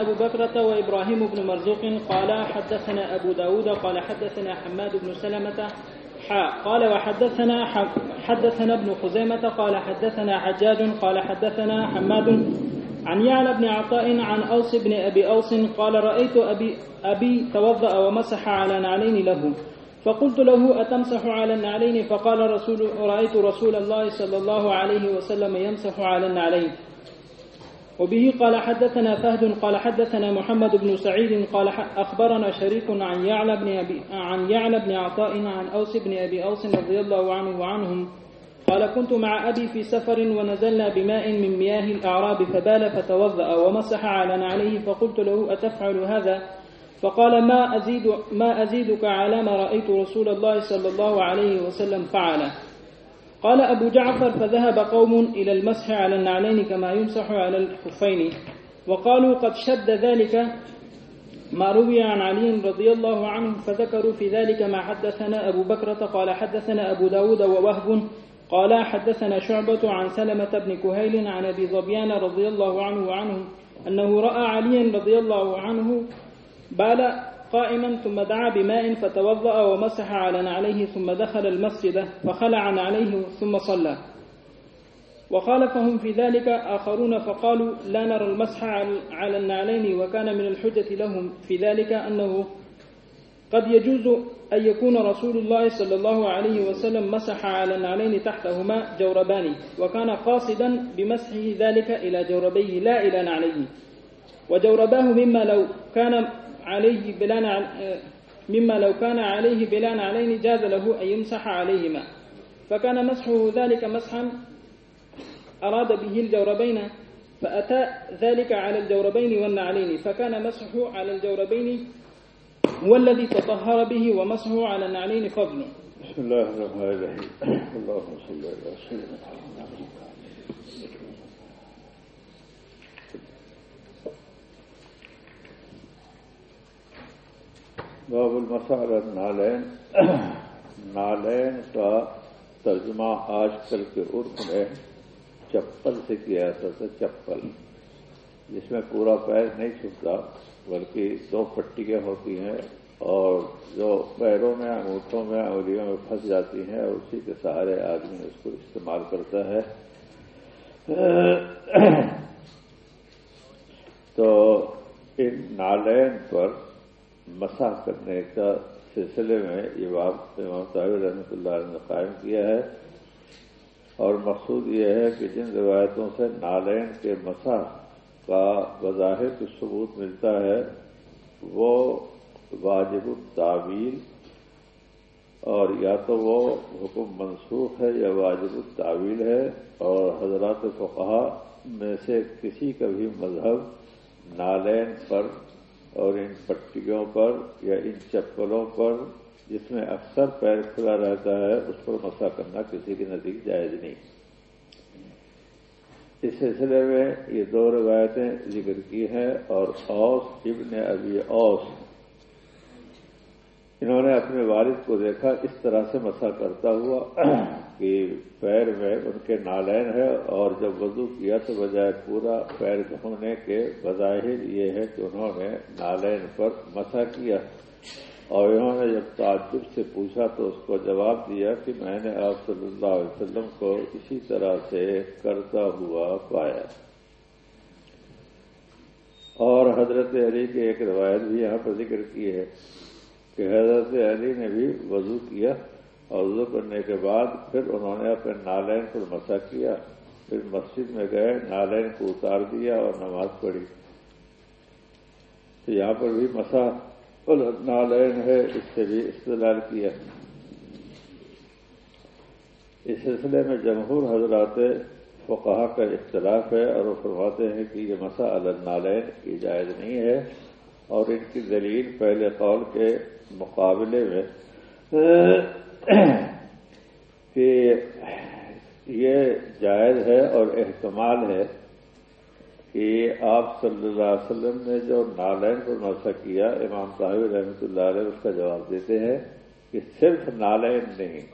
أبو بكرة وإبراهيم بن مرزوق قال حدثنا أبو داود قال حدثنا حماد بن سلمة حاء قال وحدثنا حدثنا ابن خزيمة قال حدثنا حجاج قال حدثنا حماد عن يعلى بن عطاء عن أوس بن أبي أوس قال رأيت أبي, أبي توضأ ومسح على نعلين له. فقلت له أتمسح على النعلين؟ فقال رسول رأيت رسول الله صلى الله عليه وسلم يمسح على النعلين. وبه قال حدثنا فهد قال حدثنا محمد بن سعيد قال أخبرنا شريك عن يعلى بن أبي عن يعلى بن عطاء عن أوس بن أبي أوس رضي الله عنه وعنهم قال كنت مع أبي في سفر ونزلنا بماء من مياه الأعراب فبال فتوضأ ومسح على نعليه فقلت له أتفعل هذا؟ فقال ما أزيد ما أزيدك على ما رأيت رسول الله صلى الله عليه وسلم فعله. قال أبو جعفر فذهب قوم إلى المسح على النعلين كما يمسح على الخفين. وقالوا قد شد ذلك ما روي عن علي رضي الله عنه فذكروا في ذلك ما حدثنا أبو بكرة. قال حدثنا أبو داود ووهب. قال حدثنا شعبة عن سلمة بن كهيل عن أبي ظبيان رضي الله عنه وعنهم أنه رأى عليا رضي الله عنه بال قائما ثم دعا بماء فتوضأ ومسح على نعليه ثم دخل المسجد فخلع عليه ثم صلى. وخالفهم في ذلك آخرون فقالوا لا نرى المسح على النعلين وكان من الحجة لهم. في ذلك أنه قد يجوز أن يكون رسول الله صلى الله عليه وسلم مسح على النعلين تحتهما جوربان وكان قاصدا بمسحه ذلك إلى جوربيه لا إلى نعليه. وجورباه مما لو كان عليه بلان مما لو كان عليه بلان علين جاز له أن يمسح عليهما. فكان مسحه ذلك مسحا أراد به الجوربين فأتى ذلك على الجوربين والنعلين. فكان مسحه على الجوربين هو الذي تطهر به ومسحه على النعلين فضل بسم الله الرحمن الرحيم. اللهم صل على سيدنا محمد. باب المسار نالین نالین کا ترجمہ آج کل کے عرف میں چپل سے کیا جاتا تھا چپل۔ جس میں پورا پیر نہیں چھپتا، بلکہ دو پٹیاں ہوتی ہیں اور جو پیروں میں، انگوٹھوں میں انگلیوں میں پھنس جاتی ہیں اور اسی کے سہارے آدمی اس کو استعمال کرتا ہے۔ تو ان نالین پر مسح کرنے کا سلسلے میں یہ بات امام صاحب رحمۃ اللہ نے قائم کیا ہے اور مقصود یہ ہے کہ جن روایتوں سے نالین کے مسح کا بظاہر کچھ ثبوت ملتا ہے، وہ واجب التعویل اور یا تو وہ حکم منسوخ ہے یا واجب التعویل ہے اور حضرات فقہ میں سے کسی کا بھی مذہب نالین پر اور ان پٹیوں پر یا ان چپلوں پر جس میں اکثر پیر کھلا رہتا ہے، اس پر مسا کرنا کسی کے نزدیک جائز نہیں۔ اس سلسلے میں یہ دو روایتیں ذکر کی ہیں اور اوس ابن ابی اوس انہوں نے اپنے والد کو دیکھا، اس طرح سے مسا کرتا ہوا کہ پیر میں ان کے نالین ہے اور جب وضو کیا تو بجائے پورا پیر دھونے کے بظاہر یہ ہے کہ انہوں نے نالین پر مسا کیا۔ اور انہوں نے جب تعجب سے پوچھا تو اس کو جواب دیا کہ میں نے آپ صلی اللہ علیہ وسلم کو اسی طرح سے کرتا ہوا پایا۔ اور حضرت علی کی ایک روایت بھی یہاں پر ذکر کی ہے۔ کہ حضرت علی نے بھی وضو کیا اور وضو کرنے کے بعد پھر انہوں نے اپنے نالین پر مسا کیا، پھر مسجد میں گئے، نالین کو اتار دیا اور نماز پڑھی۔ تو یہاں پر بھی مسا نالین ہے، اس سے بھی استعمال کیا۔ اس سلسلے میں جمہور حضرات فقہ کا اختلاف ہے اور وہ فرماتے ہیں کہ یہ مسا النالین کی جائز نہیں ہے۔ اور ان کی دلیل پہلے قول کے مقابلے میں کہ یہ جائز ہے اور احتمال ہے کہ آپ صلی اللہ علیہ وسلم نے جو نالین پر مسا کیا، امام صاحب رحمۃ اللہ علیہ اس کا جواب دیتے ہیں کہ صرف نالین نہیں،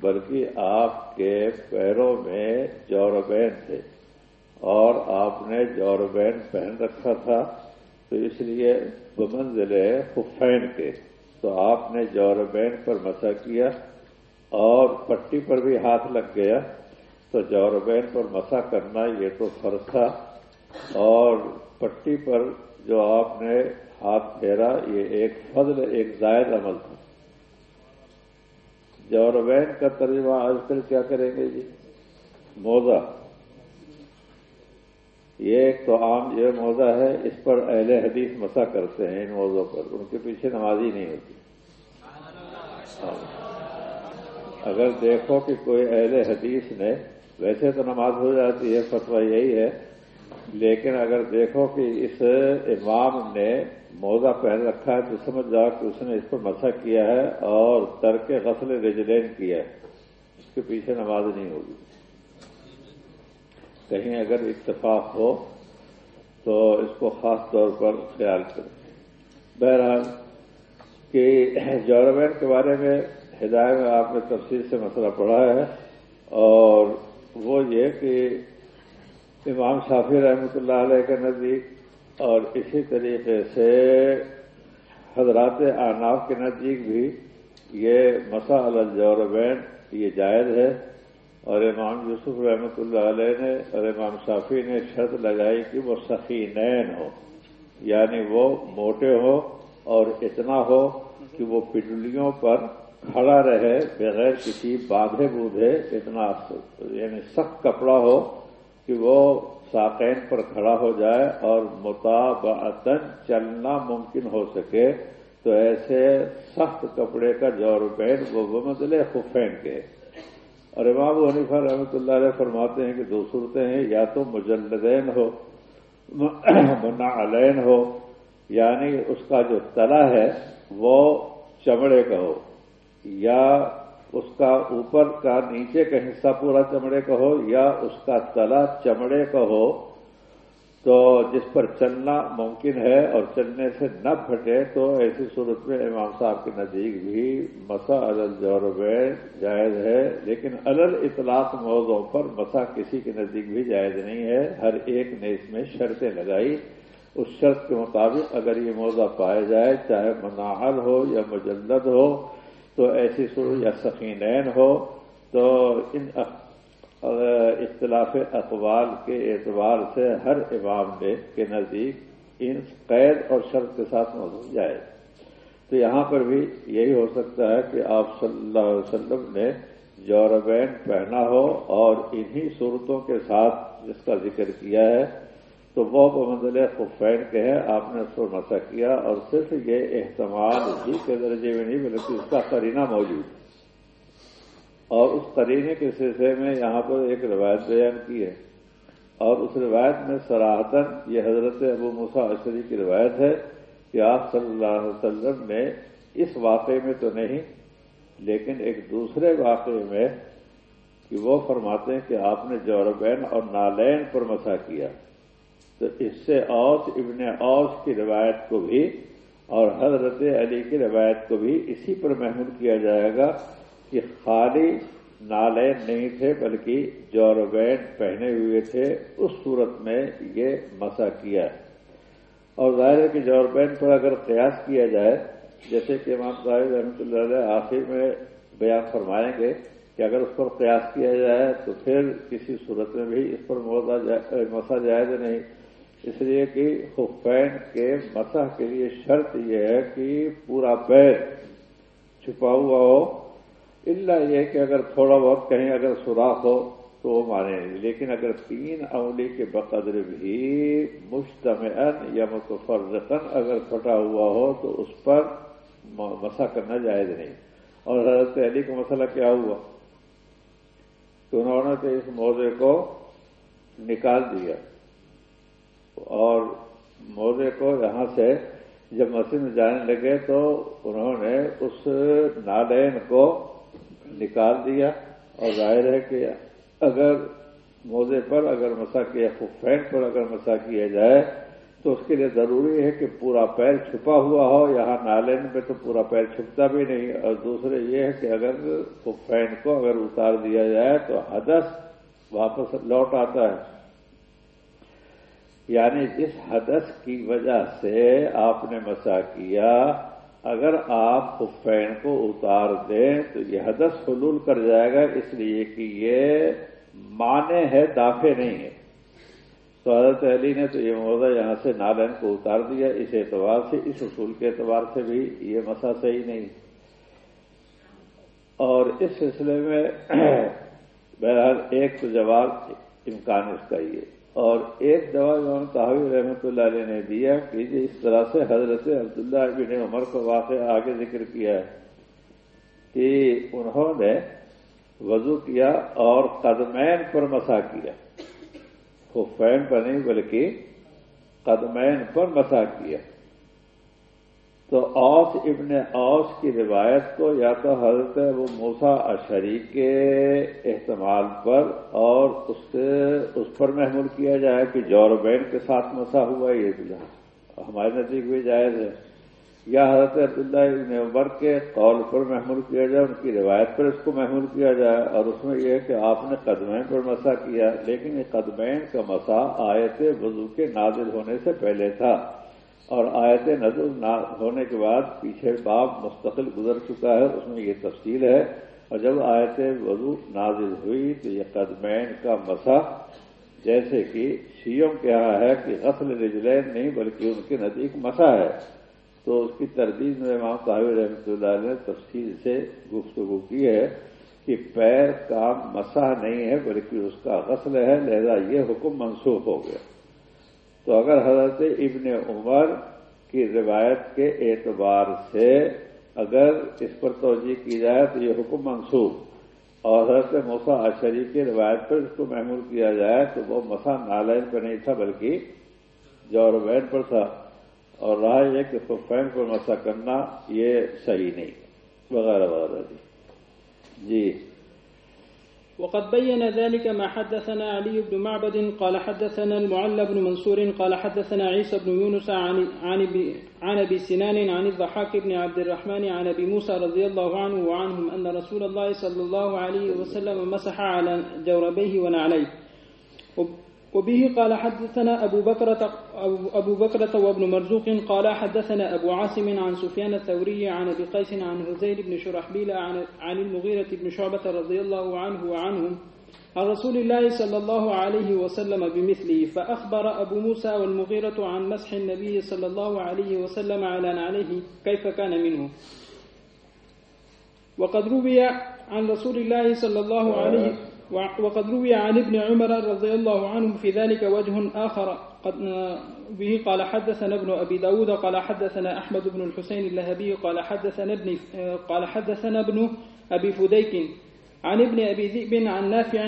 بلکہ آپ کے پیروں میں جوربین تھے اور آپ نے جوربین پہن رکھا تھا۔ تو اس لیے بمنزل خفین کے۔ تو آپ نے جوربین پر مسا کیا اور پٹی پر بھی ہاتھ لگ گیا۔ تو جوربین پر مسا کرنا یہ تو فرض تھا۔ اور پٹی پر جو آپ نے ہاتھ پھیرا، یہ ایک فضل، ایک زائد عمل تھا۔ جوربین کا ترجمہ آج کل کیا کریں گے جی؟ موزہ یہ ایک تو عام یہ موزہ ہے، اس پر اہل حدیث مسا کرتے ہیں ان موضوع پر، ان کے پیچھے نمازی نہیں ہوتی۔ اگر دیکھو کہ کوئی اہل حدیث نے، ویسے تو نماز ہو جاتی ہے، فتویٰ یہی ہے، لیکن اگر دیکھو کہ اس امام نے موزہ پہن رکھا ہے، تو سمجھ جاؤ کہ اس نے اس پر مسا کیا ہے اور ترک غسل رجلین کیا ہے، اس کے پیچھے نماز نہیں ہوگی۔ کہیں اگر اتفاق ہو تو اس کو خاص طور پر خیال کریں۔ بہرحال کہ جورمین کے بارے میں ہدایت میں آپ نے تفصیل سے مسئلہ پڑھا ہے اور وہ یہ کہ امام شافی رحمۃ اللہ علیہ کے نزدیک اور اسی طریقے سے حضرات آناف کے نزدیک بھی یہ مسا الجوربین یہ جائز ہے۔ اور امام یوسف رحمۃ اللہ علیہ نے اور امام شافی نے شرط لگائی کہ وہ سخینین ہو یعنی وہ موٹے ہو اور اتنا ہو کہ وہ پڈلیوں پر کھڑا رہے، بغیر کسی باندھے بوندھے اتنا یعنی سخت کپڑا ہو کہ وہ ساقین پر کھڑا ہو جائے اور مطابعتن چلنا ممکن ہو سکے۔ تو ایسے سخت کپڑے کا جو پین وہ بمدل خفین کے اور امام حنیفہ رحمۃ اللہ علیہ فرماتے ہیں کہ دو صورتیں ہیں، یا تو مجلدین ہو منا علین ہو یعنی اس کا جو تلا ہے وہ چمڑے کا ہو، یا اس کا اوپر کا نیچے کا حصہ پورا چمڑے کا ہو، یا اس کا تلا چمڑے کا ہو تو جس پر چلنا ممکن ہے اور چلنے سے نہ پھٹے تو ایسی صورت میں امام صاحب کے نزدیک بھی مسا الل الجوربے جائز ہے، لیکن الل اطلاق موضوع پر مسا کسی کے نزدیک بھی جائز نہیں ہے۔ ہر ایک نے اس میں شرطیں لگائی۔ اس شرط کے مطابق اگر یہ موضوع پایا جائے، چاہے مناحل ہو یا مجلد ہو، تو ایسی سر یا سخینین ہو، تو ان اختلاف اقوال کے اعتبار سے ہر امام نے کے نزدیک ان قید اور شرط کے ساتھ موضوع جائے۔ تو یہاں پر بھی یہی ہو سکتا ہے کہ آپ صلی اللہ علیہ وسلم نے جوربین پہنا ہو اور انہی صورتوں کے ساتھ جس کا ذکر کیا ہے، تو وہ منزل خفین کے ہے آپ نے اس پر مسا کیا اور صرف یہ احتمال اسی کے درجے میں نہیں، بلکہ اس کا قرینہ موجود اور اس قرینے کے سلسلے میں یہاں پر ایک روایت بیان کی ہے۔ اور اس روایت میں سراہتن یہ حضرت ابو مسا اشری کی روایت ہے کہ آپ صلی اللہ علیہ وسلم نے اس واقعے میں تو نہیں، لیکن ایک دوسرے واقعے میں کہ وہ فرماتے ہیں کہ آپ نے جوربین اور نالین پر مسا کیا۔ تو اس سے اوس ابن اوس کی روایت کو بھی اور حضرت علی کی روایت کو بھی اسی پر محمود کیا جائے گا۔ کہ خالی نالین نہیں تھے بلکہ جوربین پہنے ہوئے تھے، اس صورت میں یہ مسا کیا۔ ہے اور ظاہر ہے کہ جوربین پر اگر قیاس کیا جائے، جیسے کہ امام صاحب رحمۃ اللہ علیہ آخر میں بیان فرمائیں گے کہ اگر اس پر قیاس کیا جائے تو پھر کسی صورت میں بھی اس پر مسا جائز نہیں۔ اس لیے کہ خفین کے مسح کے لیے شرط یہ ہے کہ پورا پیر چھپا ہوا ہو اللہ یہ کہ اگر تھوڑا بہت کہیں اگر سوراخ ہو تو وہ مانے نہیں۔ لیکن اگر تین اولی کے بقدر بھی مشتمن یا متفرزن اگر پھٹا ہوا ہو تو اس پر مسا کرنا جائز نہیں۔ اور حضرت علی کا مسئلہ کیا ہوا؟ تو انہوں نے تو اس موضوع کو نکال دیا۔ اور موزے کو یہاں سے جب مسجد میں جانے لگے تو انہوں نے اس نالین کو نکال دیا اور ظاہر ہے کہ اگر موزے پر اگر مسا کیا خفین پر اگر مسا کیا جائے، تو اس کے لیے ضروری ہے کہ پورا پیر چھپا ہوا ہو۔ یہاں نالین میں تو پورا پیر چھپتا بھی نہیں۔ اور دوسرے یہ ہے کہ اگر خفین کو اگر اتار دیا جائے تو حدث واپس لوٹ آتا ہے۔ یعنی جس حدث کی وجہ سے آپ نے مسا کیا اگر آپ خفین کو اتار دیں تو یہ حدث حلول کر جائے گا، اس لیے کہ یہ مانے ہے دافع نہیں ہے۔ تو حضرت علی نے تو یہ موضوع یہاں سے نالین کو اتار دیا، اس اعتبار سے، اس اصول کے اعتبار سے بھی یہ مسا صحیح نہیں۔ اور اس سلسلے میں بہرحال ایک تو جواب امکان اس کا یہ اور ایک دوا امام صاحب رحمۃ اللہ علیہ نے دیا کہ جی اس طرح سے حضرت عبداللہ بن عمر کو واقع آگے ذکر کیا ہے کہ انہوں نے وضو کیا اور قدمین پر مسا کیا۔ خفین پر نہیں بلکہ قدمین پر مسا کیا۔ تو اوس ابن اوس کی روایت کو یا تو حضرت وہ موسا اشری کے احتمال پر اور اس سے اس پر محمول کیا جائے کہ جوربین کے ساتھ مسا ہوا یہ ہمارے نزدیک بھی جائز ہے۔ یا حضرت عبداللہ ابن عمر کے قول پر محمول کیا جائے، ان کی روایت پر اس کو محمول کیا جائے اور اس میں یہ ہے کہ آپ نے قدمین پر مسا کیا، لیکن یہ قدمین کا مسا آیت وضو کے نازل ہونے سے پہلے تھا۔ اور آیت نظر ہونے کے بعد پیچھے باب مستقل گزر چکا ہے، اس میں یہ تفصیل ہے۔ اور جب آیت وضو نازل ہوئی تو یہ قدمین کا مسا، جیسے کہ شیوں کے ہے کہ غسل رجلین نہیں بلکہ ان کے نزدیک مسا ہے۔ تو اس کی تردید میں امام صاحب رحمۃ اللہ نے تفصیل سے گفتگو کی ہے کہ پیر کا مسا نہیں ہے بلکہ اس کا غسل ہے، لہذا یہ حکم منسوخ ہو گیا۔ تو اگر حضرت ابن عمر کی روایت کے اعتبار سے اگر اس پر توجہ کی جائے تو یہ حکم منسوخ اور حضرت موسا اشری کی روایت پر اس کو محمول کیا جائے تو وہ مسا نالین پر نہیں تھا بلکہ جوربین پر تھا اور رہا یہ کہ فین پر مسا کرنا یہ صحیح نہیں، وغیرہ وغیرہ جی جی۔ وقد بين ذلك ما حدثنا علي بن معبد قال حدثنا المعلى بن منصور قال حدثنا عيسى بن يونس عن عن ابي سنان عن الضحاك بن عبد الرحمن عن أبي موسى رضي الله عنه وعنهم أن رسول الله صلى الله عليه وسلم مسح على جوربيه ونعليه. وبه قال حدثنا أبو بكرة, أبو بكرة وابن مرزوق قال حدثنا أبو عاصم عن سفيان الثوري عن أبي قيس عن هزيل بن شرحبيل عن, عن المغيرة بن شعبة رضي الله عنه وعنهم عن رسول الله صلى الله عليه وسلم بمثله فأخبر أبو موسى والمغيرة عن مسح النبي صلى الله عليه وسلم على عليه كيف كان منه. وقد روي عن رسول الله صلى الله عليه وسلم وقد روي عن ابن عمر رضي الله عنه في ذلك وجه آخر. قد به قال حدثنا ابن أبي داود قال حدثنا أحمد بن الحسين اللهبي قال حدثنا ابن قال حدثنا ابن أبي فديك عن ابن أبي ذئب عن نافع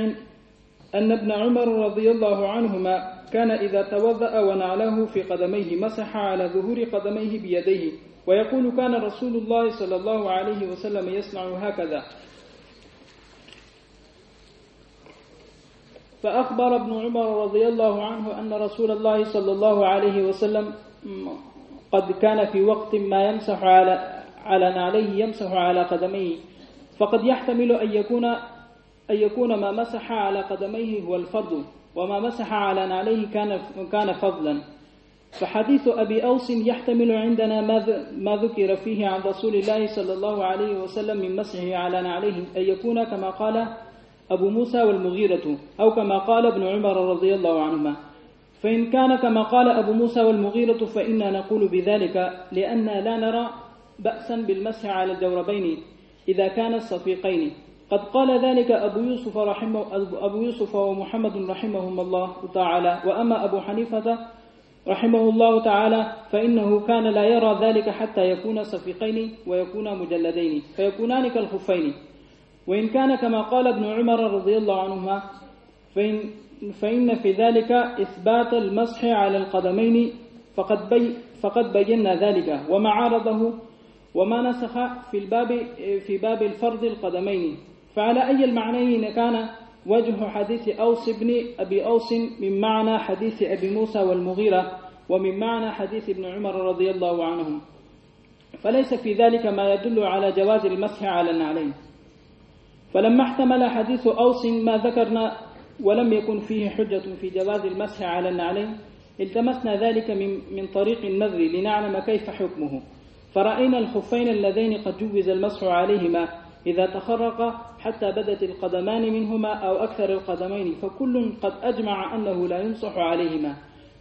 أن ابن عمر رضي الله عنهما كان إذا توضأ ونعله في قدميه مسح على ظهور قدميه بيديه ويقول كان رسول الله صلى الله عليه وسلم يصنع هكذا. فأخبر ابن عمر رضي الله عنه أن رسول الله صلى الله عليه وسلم قد كان في وقت ما يمسح على على نعليه يمسح على قدميه. فقد يحتمل أن يكون أن يكون ما مسح على قدميه هو الفرض وما مسح على نعليه كان كان فضلا. فحديث أبي أوس يحتمل عندنا ما ذكر فيه عن رسول الله صلى الله عليه وسلم من مسحه على نعليه أن يكون كما قال أبو موسى والمغيرة أو كما قال ابن عمر رضي الله عنهما. فإن كان كما قال أبو موسى والمغيرة فإنا نقول بذلك لأن لا نرى بأسا بالمسح على الجوربين إذا كان الصفيقين. قد قال ذلك أبو يوسف, رحمه أبو يوسف ومحمد رحمهم الله تعالى. وأما أبو حنيفة رحمه الله تعالى فإنه كان لا يرى ذلك حتى يكون صفيقين ويكون مجلدين فيكونان كالخفين. وإن كان كما قال ابن عمر رضي الله عنهما فإن, فإن في ذلك إثبات المسح على القدمين فقد, بي فقد بينا ذلك وما عارضه وما نسخ في الباب في باب الفرض القدمين. فعلى أي المعنيين كان وجه حديث أوس بن أبي أوس من معنى حديث أبي موسى والمغيرة ومن معنى حديث ابن عمر رضي الله عنهم. فليس في ذلك ما يدل على جواز المسح على النعلين. فلما احتمل حديث أوس ما ذكرنا ولم يكن فيه حجة في جواز المسح على النعلين التمسنا ذلك من, من طريق النذر لنعلم كيف حكمه. فرأينا الخفين اللذين قد جوز المسح عليهما إذا تخرق حتى بدت القدمان منهما أو أكثر القدمين فكل قد أجمع أنه لا يمسح عليهما.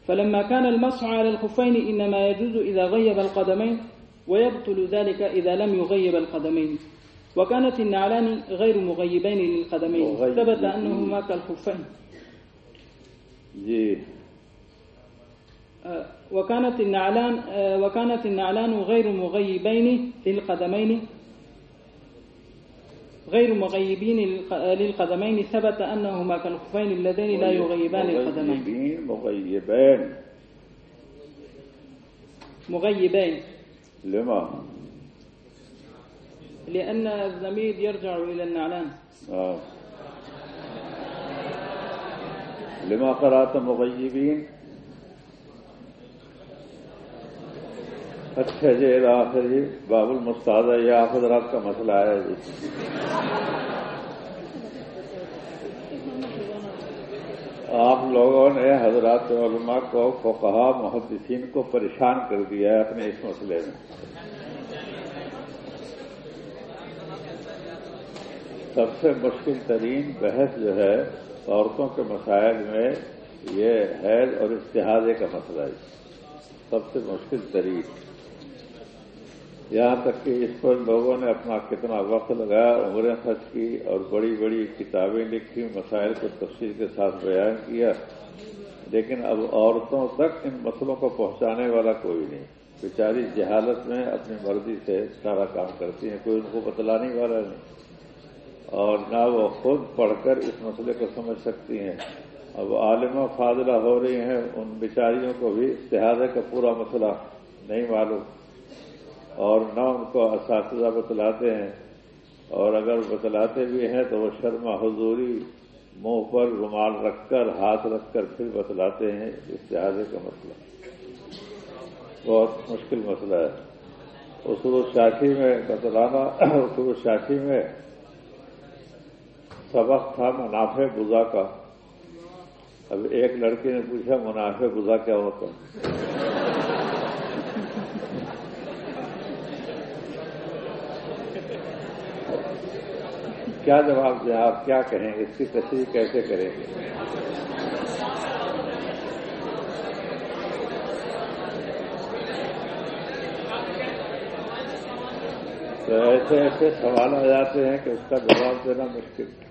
فلما كان المسح على الخفين إنما يجوز إذا غيب القدمين ويبطل ذلك إذا لم يغيب القدمين. وكانت النعلان غير مغيبين للقدمين. ثبت أنهما كالخفين. آه، وكانت النعلان آه، وكانت النعلان غير مغيبين للقدمين. غير مغيبين للق- للقدمين. ثبت أنهما كالخفين اللذين لا يغيبان القدمين مغيبین مغیبین مغيبين. لما؟ لأن الضمير يرجع إلى النعلان. آه. لما قرات مغیبین اچھا جی آخر جی باب المستاد یہ آپ حضرات کا مسئلہ ہے جی۔ آپ لوگوں نے حضرات علماء کو فقہا محدثین کو پریشان کر دیا ہے اپنے اس مسئلے میں۔ سب سے مشکل ترین بحث جو ہے عورتوں کے مسائل میں یہ حیض اور اشتہادے کا مسئلہ ہے۔ سب سے مشکل ترین۔ یہاں تک کہ اس پر لوگوں نے اپنا کتنا وقت لگایا، عمریں خرچ کی اور بڑی بڑی کتابیں لکھی، مسائل کو تفصیل کے ساتھ بیان کیا۔ لیکن اب عورتوں تک ان مسئلوں کو پہنچانے والا کوئی نہیں۔ بیچاری جہالت میں اپنی مرضی سے سارا کام کرتی ہیں، کوئی ان کو بتلانے والا نہیں۔ اور نہ وہ خود پڑھ کر اس مسئلے کو سمجھ سکتی ہیں۔ اب عالمہ فاضلہ ہو رہی ہیں، ان بیچاریوں کو بھی اتحادے کا پورا مسئلہ نہیں معلوم۔ اور نہ ان کو اساتذہ بتلاتے ہیں۔ اور اگر بتلاتے بھی ہیں تو وہ شرما حضوری منہ پر رومال رکھ کر، ہاتھ رکھ کر پھر بتلاتے ہیں۔ اتحادے کا مسئلہ۔ بہت مشکل مسئلہ ہے۔ اصول شاخی میں بتلانا اصول شاخی میں سبق تھا منافع بزا کا۔ اب ایک لڑکے نے پوچھا، منافع بزا کیا ہوتا کیا جواب دیں آپ؟ کیا کہیں؟ گے اس کی تشریح کیسے کریں؟ گے تو ایسے ایسے سوال آ جاتے ہیں کہ اس کا جواب دینا مشکل۔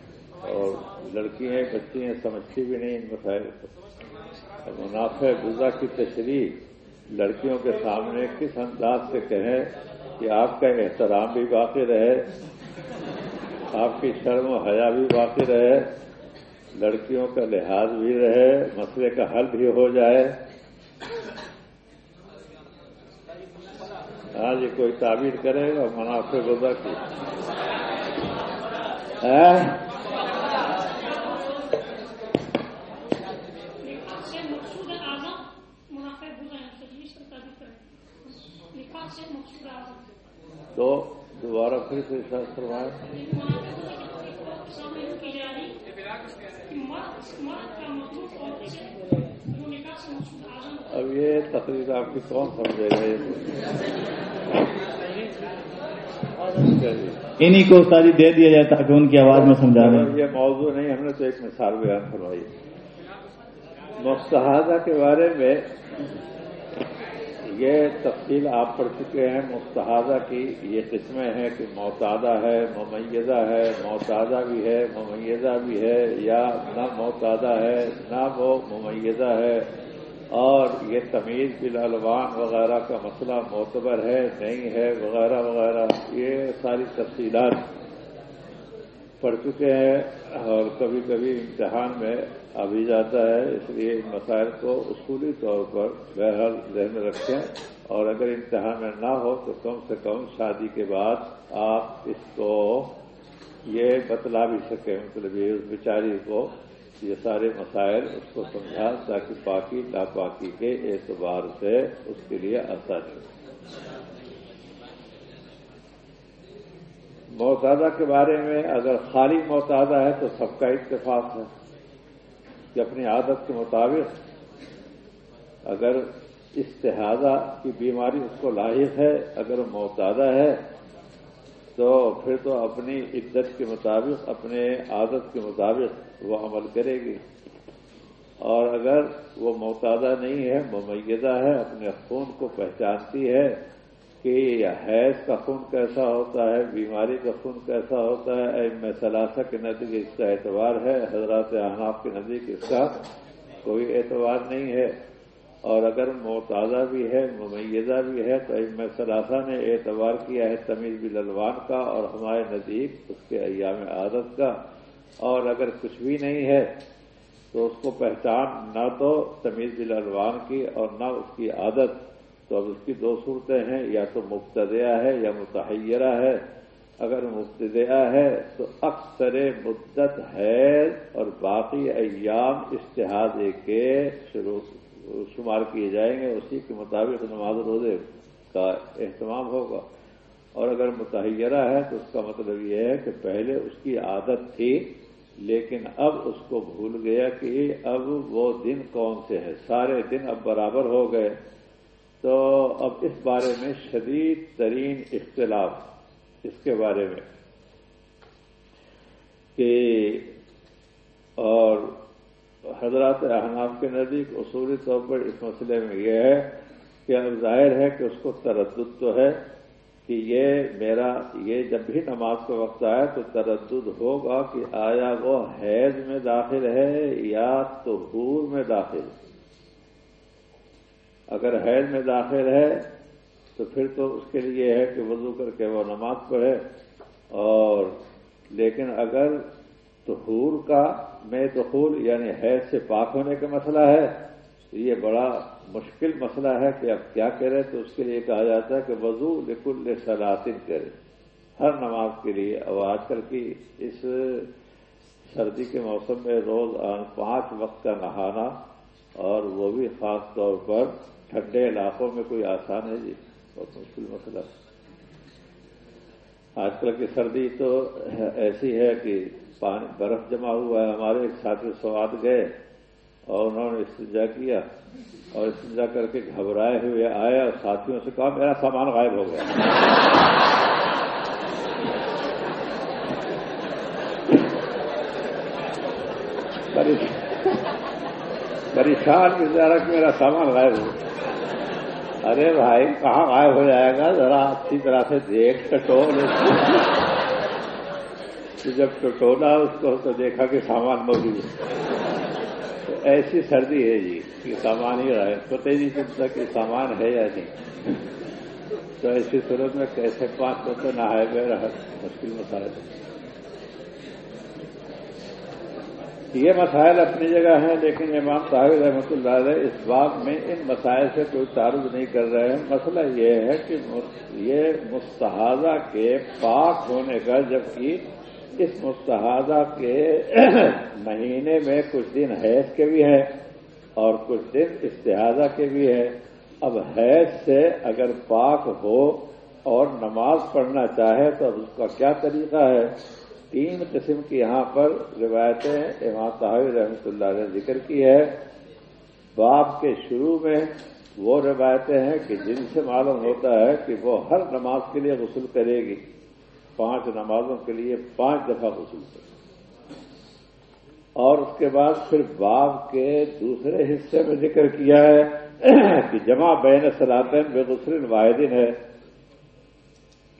اور لڑکی ہیں بچی ہیں سمجھتی بھی نہیں، ان مسائل کو منافع غذا کی تشریح لڑکیوں کے سامنے کس انداز سے کہیں کہ آپ کا احترام بھی باقی رہے، آپ کی شرم و حیا بھی باقی رہے، لڑکیوں کا لحاظ بھی رہے، مسئلے کا حل بھی ہو جائے۔ ہاں جی کوئی تعبیر کرے گا؟ منافع غذا کی ہاں؟ سے مقصود اعظم منافع بزا ہے تجویز کا تعبیر کریں نکاح سے مقصود اعظم تو دوبارہ پھر سے ارشاد فرمائے سامنے کی جا رہی کہ مرد مرد کا مطلوب عورت سے جو نکاح سے مقصود اعظم اب یہ تقریر آپ کی کون سمجھے گا؟ یہ چلیے انہی کو استادی دے دیا جائے تاکہ ان کی آواز میں سمجھا دیں۔ یہ موضوع نہیں ہم نے تو ایک مثال بیان فرمائی۔ مستحدہ کے بارے میں یہ تفصیل آپ پڑھ چکے ہیں مستحدہ کی یہ قسمیں ہیں کہ معتادہ ہے، ممیزہ ہے، معتادہ بھی ہے، ممیزہ بھی ہے، یا نہ معتادہ ہے، نہ وہ ممیزہ ہے۔ اور یہ تمیز بالالوان وغیرہ کا مسئلہ معتبر ہے، نہیں ہے، وغیرہ وغیرہ۔ یہ ساری تفصیلات پڑھ چکے ہیں اور کبھی کبھی امتحان میں آ بھی جاتا ہے، اس لیے ان مسائل کو اصولی طور پر بہرحال ذہن رکھیں۔ اور اگر امتحان میں نہ ہو تو کم سے کم شادی کے بعد آپ اس کو یہ بتلا بھی سکیں مطلب یہ اس بیچاری کو یہ سارے مسائل اس کو سمجھا تاکہ پاکی لاپاکی کے اعتبار سے اس کے لیے آسانی ہو معتادہ کے بارے میں اگر خالی معتادہ ہے تو سب کا اتفاق ہے۔ کہ اپنی عادت کے مطابق اگر استحادہ کی بیماری اس کو لاحق ہے، اگر معتادہ ہے، تو پھر تو اپنی عدت کے مطابق، اپنے عادت کے مطابق وہ عمل کرے گی۔ اور اگر وہ معتادہ نہیں ہے، ممیزہ ہے، اپنے خون کو پہچانتی ہے کہ حیض کا خون کیسا ہوتا ہے، بیماری کا خون کیسا ہوتا ہے میں ثلاثہ کے نزدیک اس کا اعتبار ہے، حضرات احناف کے نزدیک اس کا کوئی اعتبار نہیں ہے۔ اور اگر معتادہ بھی ہے، ممیزہ بھی ہے، تو میں ثلاثہ نے اعتبار کیا ہے تمیز بلوان کا اور ہمارے نزدیک اس کے ایام عادت کا۔ اور اگر کچھ بھی نہیں ہے، تو اس کو پہچان نہ تو تمیز الوان کی اور نہ اس کی عادت۔ تو اب اس کی دو صورتیں ہیں، یا تو مبتدیہ ہے یا متحرہ ہے۔ اگر مبتدیہ ہے تو اکثر مدت ہے اور باقی ایام اشتہادے کے شروع، شمار کیے جائیں گے، اسی کے مطابق نماز روزے کا اہتمام ہوگا۔ اور اگر متحرہ ہے تو اس کا مطلب یہ ہے کہ پہلے اس کی عادت تھی، لیکن اب اس کو بھول گیا کہ اب وہ دن کون سے ہیں؟ سارے دن اب برابر ہو گئے۔ تو اب اس بارے میں شدید ترین اختلاف اس کے بارے میں کہ اور حضرات احناف کے نزدیک اصولی طور پر اس مسئلے میں یہ ہے کہ اب ظاہر ہے کہ اس کو تردد تو ہے کہ یہ میرا یہ جب بھی نماز کا وقت آیا تو تردد ہوگا کہ آیا وہ حیض میں داخل ہے یا تہور میں داخل اگر حیض میں داخل ہے، تو پھر تو اس کے لیے ہے کہ وضو کر کے وہ نماز پڑھے۔ اور لیکن اگر تہور کا میں دخول یعنی حیض سے پاک ہونے کا مسئلہ ہے، تو یہ بڑا مشکل مسئلہ ہے کہ اب کیا کرے۔ تو اس کے لیے کہا جاتا ہے کہ وضو لکل سلاطن کرے۔ ہر نماز کے لیے اب آج کل کی اس سردی کے موسم میں روز پانچ وقت کا نہانا اور وہ بھی خاص طور پر ٹھنڈے علاقوں میں کوئی آسان ہے جی بہت مشکل مسئلہ۔ آج کل کی سردی تو ایسی ہے کہ پانی برف جمع ہوا ہے، ہمارے ایک ساتھی سواد گئے اور انہوں نے استجا کیا اور استجا کر کے گھبرائے ہوئے آئے اور ساتھیوں سے کہا، میرا سامان غائب ہو گیا۔ پریشان بھی کہ میرا سامان غائب ہو ارے بھائی، کہاں غائب ہو جائے گا؟ ذرا اچھی طرح سے دیکھ ٹٹول جب ٹٹولا اس کو تو دیکھا کہ سامان موجود ہے۔ ایسی سردی ہے جی کہ سامان ہی رہا ہے پتہ ہی نہیں چلتا کہ سامان ہے یا نہیں۔ تو ایسی صورت میں کیسے پانچ بچے نہائے گئے رہا مشکل مسائل۔ یہ مسائل اپنی جگہ ہیں، لیکن امام صاحب رحمۃ اللہ علیہ اس بات میں ان مسائل سے کوئی تعارف نہیں کر رہے ہیں۔ مسئلہ یہ ہے کہ یہ مستحضہ کے پاک ہونے کا، جبکہ اس مستحدہ کے مہینے میں کچھ دن حیض کے بھی ہیں اور کچھ دن استحادہ کے بھی ہیں۔ اب حیض سے اگر پاک ہو اور نماز پڑھنا چاہے تو اب اس کا کیا طریقہ ہے؟ تین قسم کی یہاں پر روایتیں امام صاحب رحمۃ اللہ نے ذکر کی ہے۔ باپ کے شروع میں وہ روایتیں ہیں کہ جن سے معلوم ہوتا ہے کہ وہ ہر نماز کے لیے غسل کرے گی۔ پانچ نمازوں کے لیے پانچ دفعہ غسل کرے اور اس کے بعد پھر باب کے دوسرے حصے میں ذکر کیا ہے کہ جمع بین سلاطین بے غسل واحدین ہے۔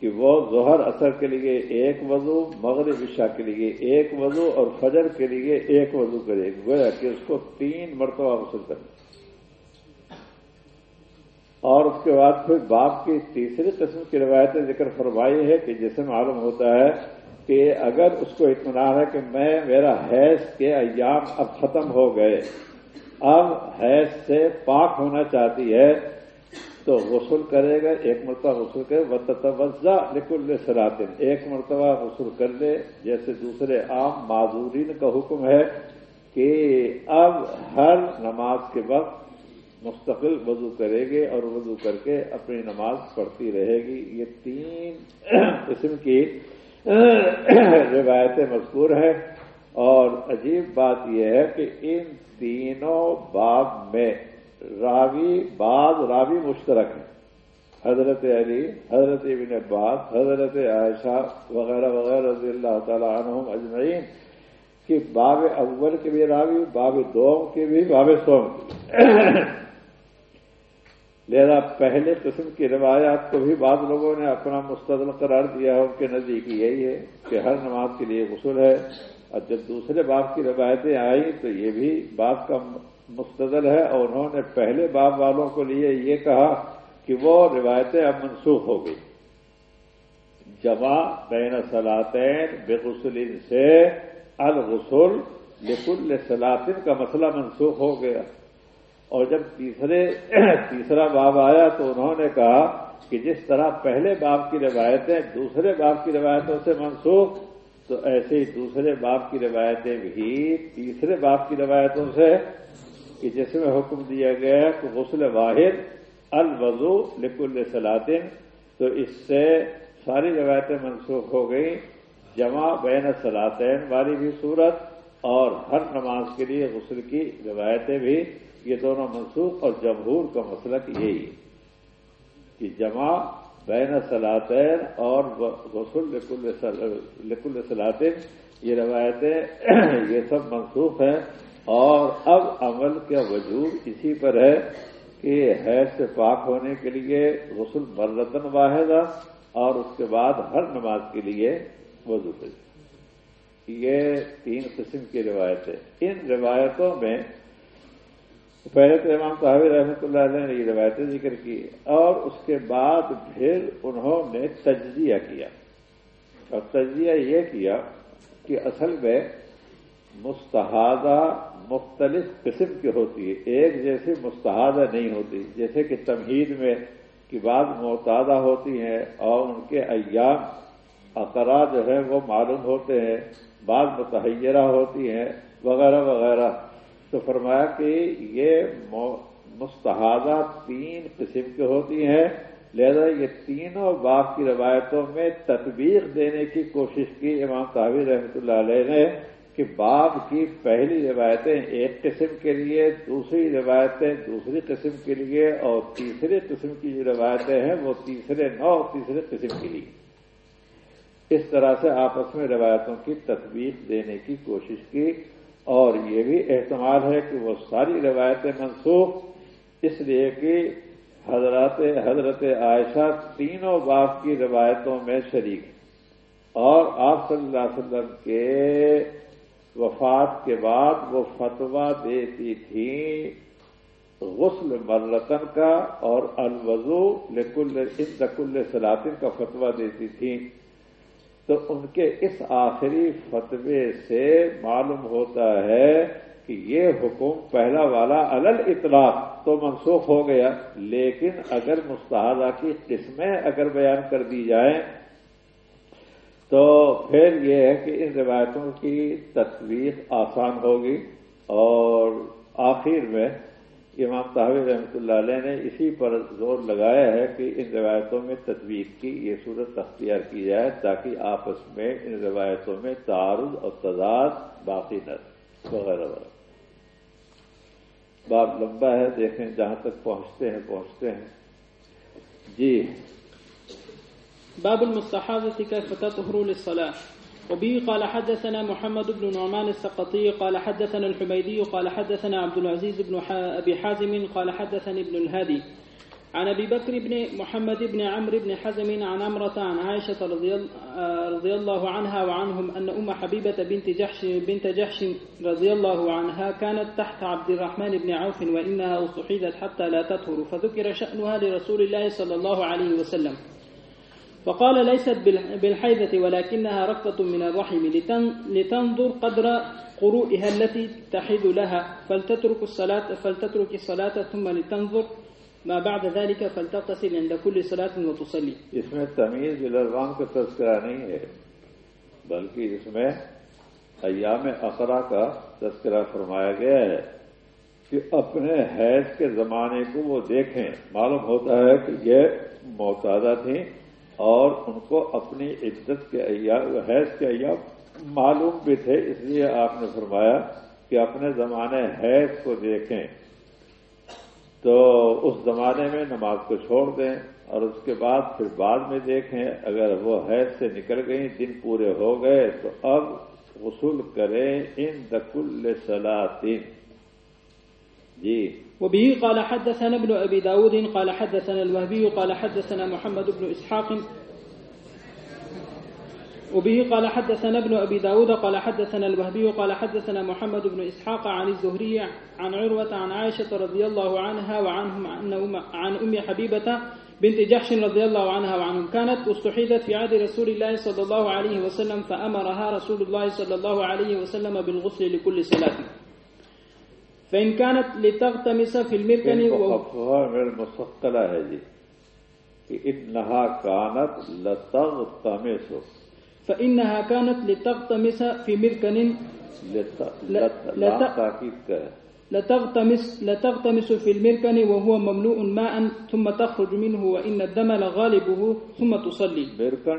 کہ وہ ظہر اثر کے لیے ایک وضو، مغرب عشاء کے لیے ایک وضو اور فجر کے لیے ایک وضو کرے گویا کہ اس کو تین مرتبہ غسل کرے اور اس کے بعد پھر باپ کی تیسری قسم کی روایتیں ذکر فرمائی ہے کہ جسے معلوم ہوتا ہے کہ اگر اس کو اطمینان ہے کہ میں، میرا حیض کے ایام اب ختم ہو گئے، اب حیض سے پاک ہونا چاہتی ہے تو غسل کرے گا، ایک مرتبہ غسل کرے و تتوزہ لکل سلاطن ایک مرتبہ غسل کر لے، جیسے دوسرے عام معذورین کا حکم ہے کہ اب ہر نماز کے وقت مستقل وضو کرے گی اور وضو کر کے اپنی نماز پڑھتی رہے گی۔ یہ تین قسم کی روایتیں مذکور ہیں۔ اور عجیب بات یہ ہے کہ ان تینوں باب میں راوی بعض راوی مشترک ہیں۔ حضرت علی، حضرت ابن عباس، حضرت عائشہ وغیرہ وغیرہ رضی اللہ تعالی عنہم اجمعین کہ باب اول کے بھی راوی، باب دوم کے بھی، باب سوم کے لہذا پہلے قسم کی روایات کو بھی بعض لوگوں نے اپنا مستدل قرار دیا ہے، ان کے نزدیک یہی ہے کہ ہر نماز کے لیے غسل ہے۔ اور جب دوسرے باپ کی روایتیں آئیں تو یہ بھی باپ کا مستدل ہے اور انہوں نے پہلے باپ والوں کو لیے یہ کہا کہ وہ روایتیں اب منسوخ ہو گئی۔ جمع بین سلاطین بے غسل سے الغسل لکل سلاطن کا مسئلہ منسوخ ہو گیا۔ اور جب تیسرے تیسرا باب آیا تو انہوں نے کہا کہ جس طرح پہلے باپ کی روایتیں دوسرے باپ کی روایتوں سے منسوخ، تو ایسے ہی دوسرے باپ کی روایتیں بھی تیسرے باپ کی روایتوں سے کہ جس میں حکم دیا گیا کہ غسل واحد، الوضو لکل سلاطن تو اس سے ساری روایتیں منسوخ ہو گئیں۔ جمع بین سلاطین والی بھی صورت اور ہر نماز کے لیے غسل کی روایتیں بھی۔ یہ دونوں منسوخ اور جمہور کا مسلک یہی ہے کہ جمع بین سلاطین اور غسل لکل سلاطین یہ روایتیں، یہ سب منسوخ ہیں۔ اور اب عمل کا وجود اسی پر ہے کہ حیض سے پاک ہونے کے لیے غسل مرتن واحدہ اور اس کے بعد ہر نماز کے لیے وضو یہ تین قسم کی روایتیں ان روایتوں میں پہلے تو امام صاحب رحمۃ اللہ علیہ نے یہ روایتیں ذکر کی اور اس کے بعد پھر انہوں نے تجزیہ کیا۔ اور تجزیہ یہ کیا کہ اصل میں مستحادہ مختلف قسم کی ہوتی ہے۔ ایک جیسے مستحادہ نہیں ہوتی، جیسے کہ تمہید میں کی بعض معتادہ ہوتی ہیں اور ان کے ایام اقرا جو ہے وہ معلوم ہوتے ہیں، بعض متحرہ ہوتی ہیں، وغیرہ وغیرہ۔ تو فرمایا کہ یہ مستحادہ تین قسم کی ہوتی ہیں۔ لہذا یہ تینوں باپ کی روایتوں میں تطبیق دینے کی کوشش کی۔ امام صاحب رحمۃ اللہ علیہ نے کہ باپ کی پہلی روایتیں ایک قسم کے لیے، دوسری روایتیں دوسری قسم کے لیے، اور تیسری قسم کی جو روایتیں ہیں وہ تیسرے نو، تیسرے قسم کے لیے۔ اس طرح سے آپس میں روایتوں کی تطبیق دینے کی کوشش کی، اور یہ بھی احتمال ہے کہ وہ ساری روایتیں منسوخ۔ اس لیے کہ حضرات حضرت عائشہ تینوں باپ کی روایتوں میں شریک اور آپ صلی اللہ علیہ وسلم کے وفات کے بعد وہ فتوا دیتی تھی غسل مرتن کا اور الوضو لکل کل سلاطن کا فتوا دیتی تھی۔ تو ان کے اس آخری فتوے سے معلوم ہوتا ہے کہ یہ حکم پہلا والا الل اطلاق تو منسوخ ہو گیا، لیکن اگر مستحدہ کی قسمیں اگر بیان کر دی جائیں تو پھر یہ ہے کہ ان روایتوں کی تصویر آسان ہوگی اور آخر میں امام صاحب رحمۃ اللہ علیہ نے اسی پر زور لگایا ہے کہ ان روایتوں میں تجویز کی یہ صورت اختیار کی جائے تاکہ آپس میں ان روایتوں میں تعارض اور تضاد باقی نہ وغیرہ وغیرہ۔ بات لمبا ہے، دیکھیں جہاں تک پہنچتے ہیں پہنچتے ہیں۔ جی۔ باب المستحاضة كيف تطهر للصلاة. وبه قال حدثنا محمد بن نعمان السقطي قال حدثنا الحميدي قال حدثنا عبد العزيز بن أبي حازم قال حدثني ابن الهادي. عن أبي بكر بن محمد بن عمرو بن حزم عن عمرة عن عائشة رضي, الله عنها وعنهم أن أم حبيبة بنت جحش بنت جحش رضي الله عنها كانت تحت عبد الرحمن بن عوف وإنها استحيدت حتى لا تطهر فذكر شأنها لرسول الله صلى الله عليه وسلم. فقال ليست بالحيضة ولكنها ركضة من الرحم لتنظر قدر قروئها التي تحيض لها. فلتترك الصلاة فلتترك الصلاة ثم لتنظر. ما بعد ذلك فلتغتسل عند كل صلاة وتصلي. اس میں تمیز الرام کا تذکرہ نہیں ہے، بلکہ اس میں ایام اقرا کا تذکرہ فرمایا گیا ہے کہ اپنے حیض کے زمانے کو وہ دیکھیں۔ معلوم ہوتا ہے کہ یہ معتادہ تھیں اور ان کو اپنی عزت کے ایام حیض کے ایام معلوم بھی تھے۔ اس لیے آپ نے فرمایا کہ اپنے زمانے حیض کو دیکھیں۔ تو اس زمانے میں نماز کو چھوڑ دیں اور اس کے بعد پھر بعد میں دیکھیں۔ اگر وہ حیض سے نکل گئی دن پورے ہو گئے، تو اب غسل کریں۔ ان دکل سلاطین جی۔ وبه قال حدثنا ابن أبي داود قال حدثنا الوهبي قال حدثنا محمد بن إسحاق. وبه قال حدثنا ابن أبي داود قال حدثنا الوهبي قال حدثنا محمد بن إسحاق عن الزهري عن عروة عن عائشة رضي الله عنها وعنهم عن أم, حبيبة بنت جحش رضي الله عنها وعنهم. كانت استحيدت في عهد رسول الله صلى الله عليه وسلم فأمرها رسول الله صلى الله عليه وسلم بالغسل لكل صلاة. فإن كانت لتغتمس في المركن وفي المسقلة هذه. إنها كانت لتغتمس. فإنها كانت لتغتمس في مركن لتغتمس لتغتمس في المركن وهو مملوء ماء ثم تخرج منه وإن الدم لغالبه ثم تصلي. مركن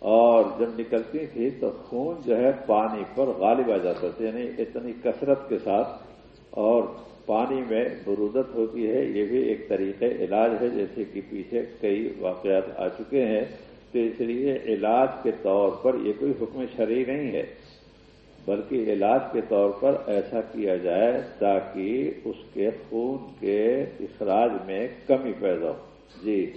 اور جب نکلتی تھی تو خون جو ہے پانی پر غالب آ جاتا تھا یعنی اتنی کثرت کے ساتھ اور پانی میں برودت ہوتی ہے۔ یہ بھی ایک طریقے علاج ہے، جیسے کہ پیچھے کئی واقعات آ چکے ہیں۔ تو اس لیے علاج کے طور پر یہ کوئی حکم شرعی نہیں ہے، بلکہ علاج کے طور پر ایسا کیا جائے تاکہ اس کے خون کے اخراج میں کمی پیدا ہو۔ جی۔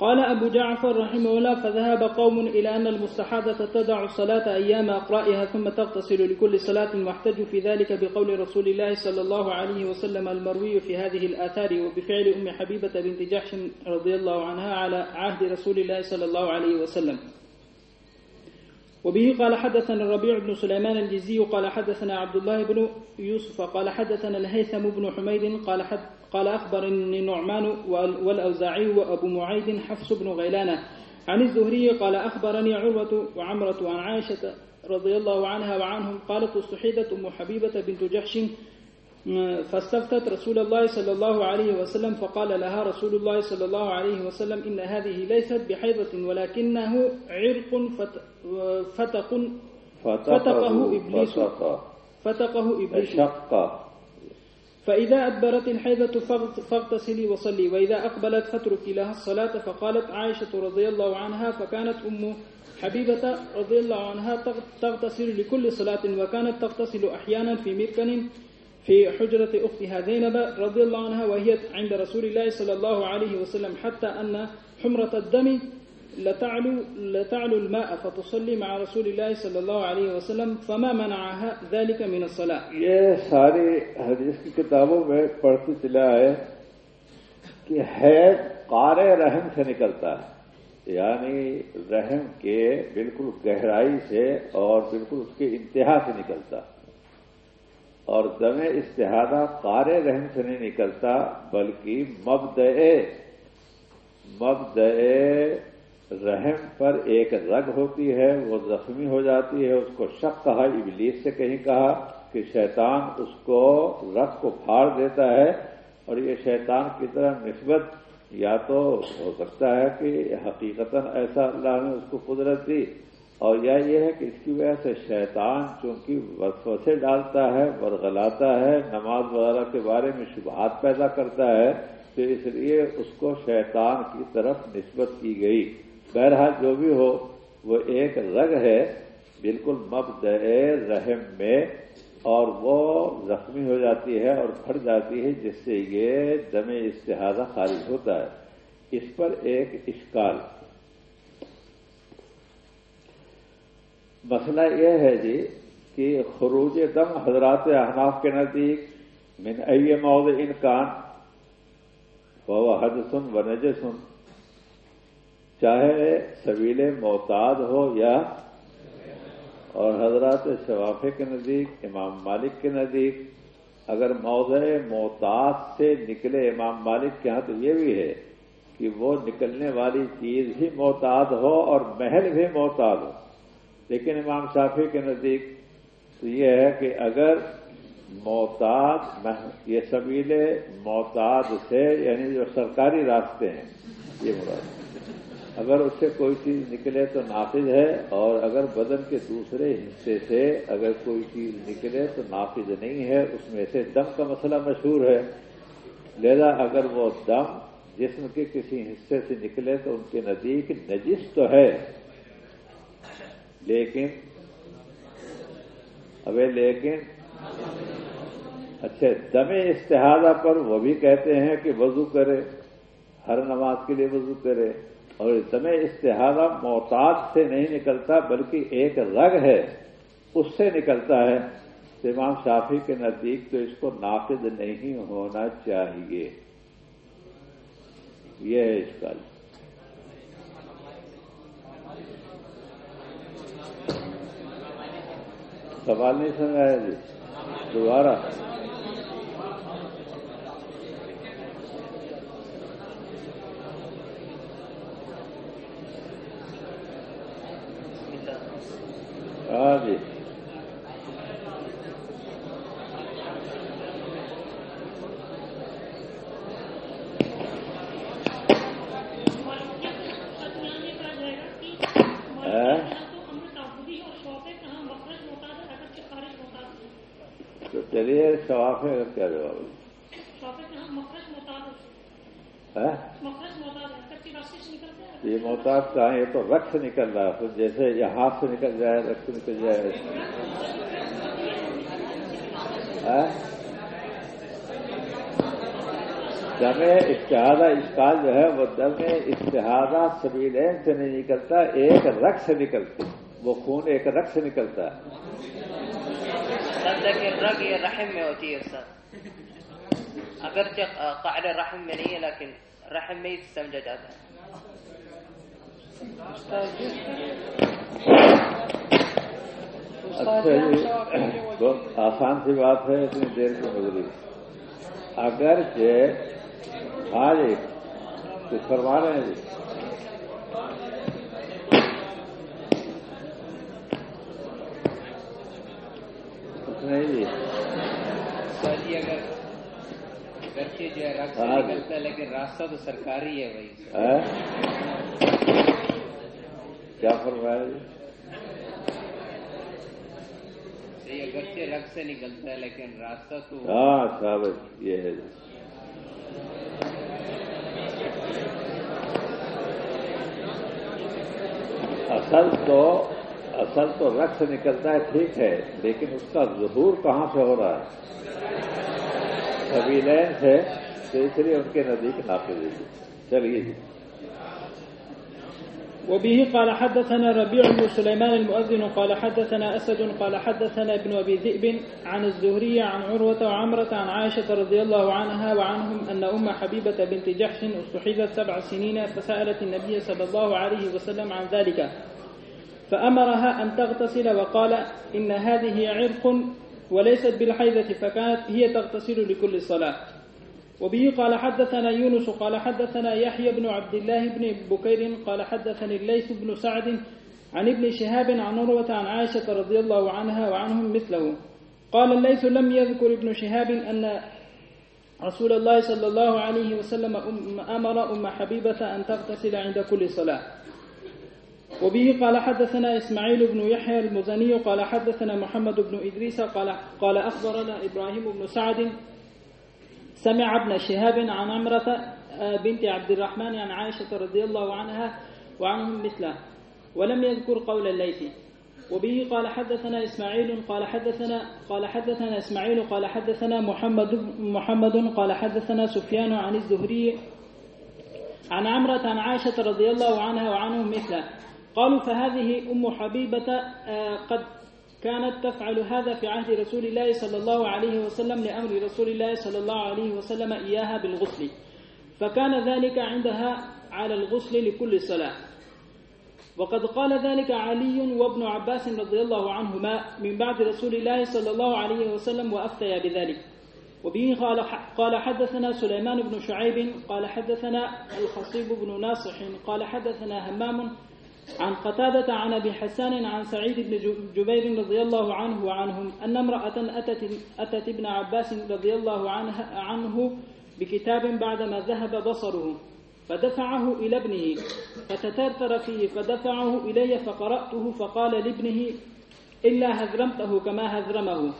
قال أبو جعفر رحمه الله فذهب قوم إلى أن المستحاضة تدع الصلاة أيام أقرائها ثم تغتسل لكل صلاة واحتجوا في ذلك بقول رسول الله صلى الله عليه وسلم المروي في هذه الآثار وبفعل أم حبيبة بنت جحش رضي الله عنها على عهد رسول الله صلى الله عليه وسلم. وبه قال حدثنا الربيع بن سليمان الجزي قال حدثنا عبد الله بن يوسف قال حدثنا الهيثم بن حميد قال حد قال أخبرني نعمان وال- والأوزاعي وأبو معيد حفص بن غيلان عن الزهري قال أخبرني عروة وعمرة عن عائشة رضي الله عنها وعنهم قالت استحيدت أم حبيبة بنت جحش فاستفتت رسول الله صلى الله عليه وسلم فقال لها رسول الله صلى الله عليه وسلم إن هذه ليست بحيضة ولكنه عرق فت- فتق فتقه إبليس. فتقه. إبليس. فإذا أدبرت الحيضة فاغت- فاغتسلي وصلي. وإذا أقبلت فاتركي لها الصلاة فقالت عائشة رضي الله عنها فكانت أم حبيبة رضي الله عنها تغ- تغتسل لكل صلاة وكانت تغتسل أحيانا في مركن في حجرة أختها زينب رضي الله عنها وهي عند رسول الله صلى الله عليه وسلم حتى أن حمرة الدم لتعلو, لتعلو الماء فتصلي مع رسول الله صلى الله عليه وسلم فما منعها ذلك من الصلاة. یہ ساری حدیث کی کتابوں میں پڑھتے چلا ہے کہ حید قار رحم سے نکلتا ہے۔ یعنی رحم کے بالکل گہرائی سے اور بالکل اس کے انتہا سے نکلتا۔ اور دم استحادہ قار رحم سے نہیں نکلتا بلکہ مبدئے مبدئے رحم پر ایک رگ ہوتی ہے، وہ زخمی ہو جاتی ہے، اس کو شک کہا، ابلیس سے کہیں کہا کہ شیطان اس کو رگ کو پھاڑ دیتا ہے اور یہ شیطان کی طرح نسبت یا تو ہو سکتا ہے کہ حقیقت ایسا اللہ نے اس کو قدرت دی۔ اور یا یہ ہے کہ اس کی وجہ سے شیطان چونکہ وسوسے ڈالتا ہے، ورغلاتا ہے، نماز وغیرہ کے بارے میں شبہات پیدا کرتا ہے، تو اس لیے اس کو شیطان کی طرف نسبت کی گئی۔ بہرحال جو بھی ہو، وہ ایک رگ ہے، بالکل مبدئے رحم میں، اور وہ زخمی ہو جاتی ہے اور پھٹ جاتی ہے، جس سے یہ دم استحادہ خارج ہوتا ہے۔ اس پر ایک اشکال۔ مسئلہ یہ ہے جی کہ خروج دم حضرات احناف کے نزدیک من ائی موضع انکان وہ حد سن و نج سن چاہے سبیل معتاد ہو یا اور حضرات شوافے کے نزدیک، امام مالک کے نزدیک، اگر موضع محتاط سے نکلے امام مالک کے یہاں تو یہ بھی ہے کہ وہ نکلنے والی چیز بھی محتاط ہو اور محل بھی محتاط ہو۔ لیکن امام شافی کے نزدیک تو یہ ہے کہ اگر محتاط یہ سبیلے محتاط سے یعنی جو سرکاری راستے ہیں، یہ مراد اگر اس سے کوئی چیز نکلے تو نافذ ہے، اور اگر بدن کے دوسرے حصے سے اگر کوئی چیز نکلے تو نافذ نہیں ہے، اس میں سے دم کا مسئلہ مشہور ہے۔ لہذا اگر وہ دم جسم کے کسی حصے سے نکلے تو ان کے نزدیک نجس تو ہے۔ لیکن، ابے لیکن اچھا دم استحادہ پر وہ بھی کہتے ہیں کہ وضو کرے، ہر نماز کے لیے وضو کرے۔ اور دم استحادہ محتاط سے نہیں نکلتا، بلکہ ایک رگ ہے، اس سے نکلتا ہے۔ امام شافی کے نزدیک تو اس کو نافذ نہیں ہونا چاہیے۔ یہ ہے اس کا۔ سوال نہیں سمجھایا جی؟ دوبارہ ہاں جی سچ جاننے کہا جائے گا کہ ہاں؟ تو امر تعبدی اور شوق ہے کہاں مخرج محتاج ہے اگر سے خارج محتاج ہے ہاں؟ تو چلیے شواف ہے کیا جواب ہے؟ شوق ہے کہاں مخرج محتاج ہے ہاں؟ مخرج محتاج ہے اگر سے راستے سے نکلتے ہیں یہ محتاط کہاں یہ تو رقص نکل رہا ہے، تو جیسے یہ ہاتھ سے نکل جائے رقص نکل جائے۔ ہاں؟ دم اشتہادہ اشکال جو ہے، وہ دم اشتہادہ سبیلین سے نہیں نکلتا، ایک رقص سے نکلتی وہ خون ایک رقص سے نکلتا ہے۔ رگ یہ رحم میں ہوتی ہے سر۔ اگرچہ قاعدہ رحم میں نہیں ہے، لیکن رحم میں ہی سمجھا جاتا ہے۔ اچھا بہت آسان سی بات ہے اتنی دیر کی گزری اگر کہ ہاں جی کچھ فرما رہے ہیں جی نہیں جی اگر گرچہ جو ہے رقص ہاں جی۔ لیکن راستہ تو سرکاری ہے وہی ہاں؟ کیا فرمایا جی؟ رقص سے نکلتا ہے لیکن راستہ تو ہاں صاحب یہ ہے جی۔ اصل تو اصل تو رقص نکلتا ہے ٹھیک ہے لیکن اس کا ظہور کہاں سے ہو رہا ہے؟ قبیلین سے تو اس لیے ان کے نزدیک نافذ جی۔ چلیے جی۔ وبه قال حدثنا ربيع بن سليمان المؤذن قال حدثنا أسد قال حدثنا ابن أبي ذئب عن الزهري عن عروة وعمرة عن عائشة رضي الله عنها وعنهم أن أم حبيبة بنت جحش استحيلت سبع سنين فسألت النبي صلى الله عليه وسلم عن ذلك. فأمرها أن تغتسل وقال إن هذه عرق وليست بالحيضة فكانت هي تغتسل لكل صلاة. وبه قال حدثنا يونس قال حدثنا يحيى بن عبد الله بن بكير قال حدثني الليث بن سعد عن ابن شهاب عن عروة عن عائشة رضي الله عنها وعنهم مثله. قال الليث لم يذكر ابن شهاب أن رسول الله صلى الله عليه وسلم أم- أمر أم حبيبة أن تغتسل عند كل صلاة. وبه قال حدثنا إسماعيل بن يحيى المزني قال حدثنا محمد بن إدريس قال, قال أخبرنا إبراهيم بن سعد سمع ابن شهاب عن عمرة آه، بنت عبد الرحمن عن عائشة رضي الله عنها وعنهم مثله ولم يذكر قول الليث. وبه قال حدثنا إسماعيل قال حدثنا قال حدثنا إسماعيل قال حدثنا محمد محمد قال حدثنا سفيان عن الزهري عن عمرة عن عائشة رضي الله عنها وعنهم مثله. قالوا فهذه أم حبيبة آه، قد كانت تفعل هذا في عهد رسول الله صلى الله عليه وسلم لأمر رسول الله صلى الله عليه وسلم إياها بالغسل. فكان ذلك عندها على الغسل لكل صلاة. وقد قال ذلك علي وابن عباس رضي الله عنهما من بعد رسول الله صلى الله عليه وسلم وأفتيا بذلك. وبه قال قال حدثنا سليمان بن شعيب قال حدثنا الخصيب بن ناصح قال حدثنا همام عن قتادة عن أبي حسان عن سعيد بن جبير رضي الله عنه وعنهم أن امرأة أتت, أتت ابن عباس رضي الله عنه, عنه بكتاب بعدما ذهب بصره فدفعه إلى ابنه فتترتر فيه فدفعه إلي فقرأته فقال لابنه إلا هذرمته كما هذرمه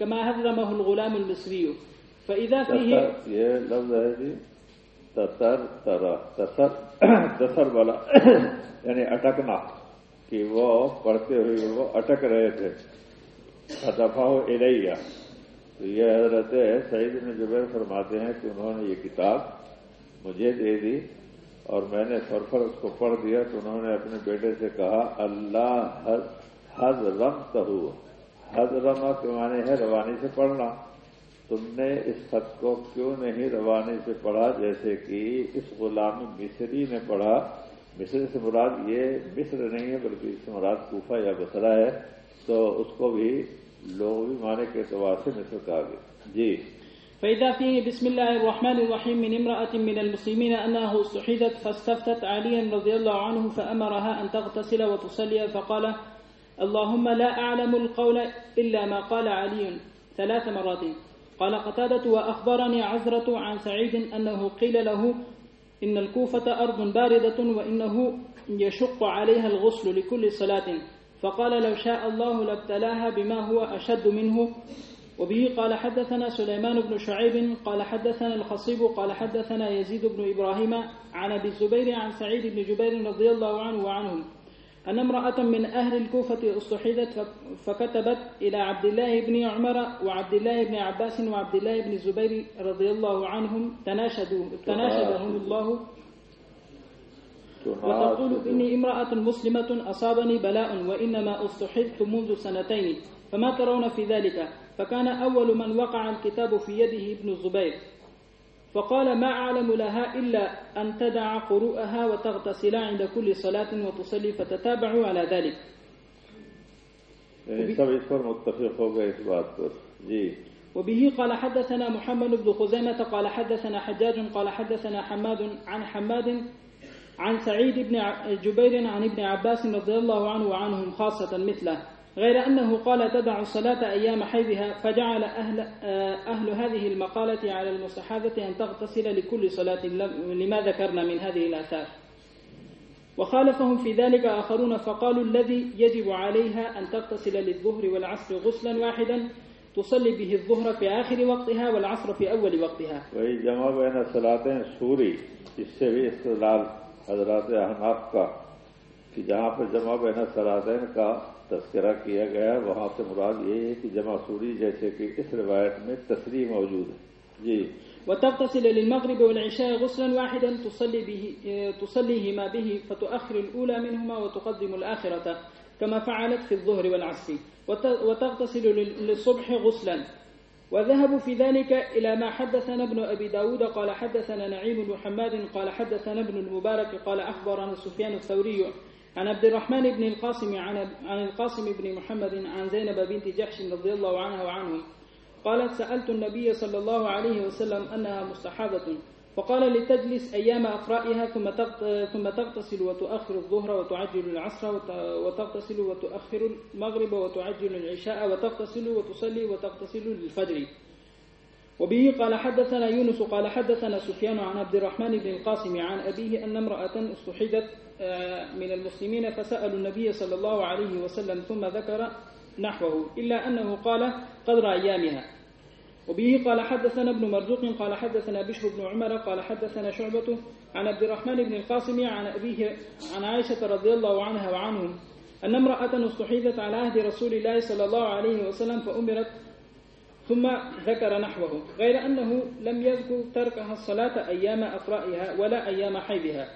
كما هذرمه الغلام المصري. فإذا فيه تتر یہ لفظ ہے جی والا یعنی اٹکنا، کہ وہ پڑھتے ہوئے وہ اٹک رہے تھے۔ دفاع الیہ۔ تو یہ حضرت سعید بن جبیر فرماتے ہیں کہ انہوں نے یہ کتاب مجھے دے دی اور میں نے سرفر اس کو پڑھ دیا۔ تو انہوں نے اپنے بیٹے سے کہا، اللہ حض رم تہو حض رما کے معنی ہے روانی سے پڑھنا۔ تم نے اس خط کو کیوں نہیں روانی سے پڑھا؟ جیسے کہ اس غلام مصری نے پڑھا۔ مصر سے مراد یہ مصر نہیں ہے، بلکہ اس سے مراد کوفہ یا بسرا ہے۔ تو اس کو بھی لوگ بھی معنی کے اعتبار سے مصر کہا گیا۔ جی۔ فإذا فيه بسم الله الرحمن الرحيم من امرأة من المسلمين أنها استحيدت فاستفتت عليا رضي الله عنه فأمرها أن تغتسل وتصلي فقال اللهم لا أعلم القول إلا ما قال علي ثلاث مرات قال قتادة وأخبرني عزرة عن سعيد أنه قيل له إن الكوفة أرض باردة وإنه يشق عليها الغسل لكل صلاة. فقال لو شاء الله لابتلاها بما هو أشد منه. وبه قال حدثنا سليمان بن شعيب قال حدثنا الخصيب قال حدثنا يزيد بن إبراهيم عن أبي الزبير عن سعيد بن جبير رضي الله عنه وعنهم. أن امرأة من أهل الكوفة استحيدت فكتبت إلى عبد الله بن عمر وعبد الله بن عباس وعبد الله بن الزبير رضي الله عنهم تناشدوا تناشدهم الله. وتقول إني امرأة مسلمة أصابني بلاء وإنما استحدت منذ سنتين فما ترون في ذلك؟ فكان أول من وقع الكتاب في يده ابن الزبير. فقال ما أعلم لها إلا أن تدع قروءها وتغتسل عند كل صلاة وتصلي فتتابعوا على ذلك. جی وبه قال حدثنا محمد بن خزيمة قال حدثنا حجاج قال حدثنا حماد عن حماد عن سعيد بن جبير عن ابن عباس رضي الله عنه وعنهم خاصة مثله. غير أنه قال تدع الصلاة أيام حيضها فجعل أهل, أهل هذه المقالة على المستحاضة أن تغتسل لكل صلاة لما ذكرنا من هذه الآثار. وخالفهم في ذلك آخرون فقالوا الذي يجب عليها أن تغتسل للظهر والعصر غسلا واحدا تصلي به الظهر في آخر وقتها والعصر في أول وقتها. وہی جمع بین صلاتیں سوری اس بھی استدلال حضرات احناف کا کہ جہاں پر جمع بین صلاتین کا تذکرہ کیا گیا وہاں سے مراد یہ ہے کہ جمع سوری جیسے کہ اس روایت میں تصریح موجود ہے جی وتغتسل للمغرب والعشاء غسلا واحدا تصلي به تصليهما به فتؤخر الأولى منهما وتقدم الآخرة كما فعلت في الظهر والعصر. وتغتسل للصبح غسلا. وذهبوا في ذلك إلى ما حدثنا ابن أبي داود قال حدثنا نعيم بن حماد قال حدثنا ابن المبارك قال أخبرنا سفيان الثوري عن عبد الرحمن بن القاسم عن, عن القاسم بن محمد عن زينب بنت جحش رضي الله عنها وعنهم قالت سألت النبي صلى الله عليه وسلم أنها مستحاضة فقال لتجلس أيام أقرائها ثم ثم تغتسل وتؤخر الظهر وتعجل العصر وتغتسل وتؤخر المغرب وتعجل العشاء وتغتسل وتصلي وتغتسل للفجر وبه قال حدثنا يونس قال حدثنا سفيان عن عبد الرحمن بن القاسم عن أبيه أن امرأة استحدت من المسلمين فسألوا النبي صلى الله عليه وسلم ثم ذكر نحوه إلا أنه قال قدر أيامها. وبه قال حدثنا ابن مرزوق قال حدثنا بشر بن عمر قال حدثنا شعبة عن عبد الرحمن بن القاسم عن أبيه عن عائشة رضي الله عنها وعنهم أن امرأة استحيدت على عهد رسول الله صلى الله عليه وسلم فأمرت ثم ذكر نحوه غير أنه لم يذكر تركها الصلاة أيام أقرائها ولا أيام حيضها.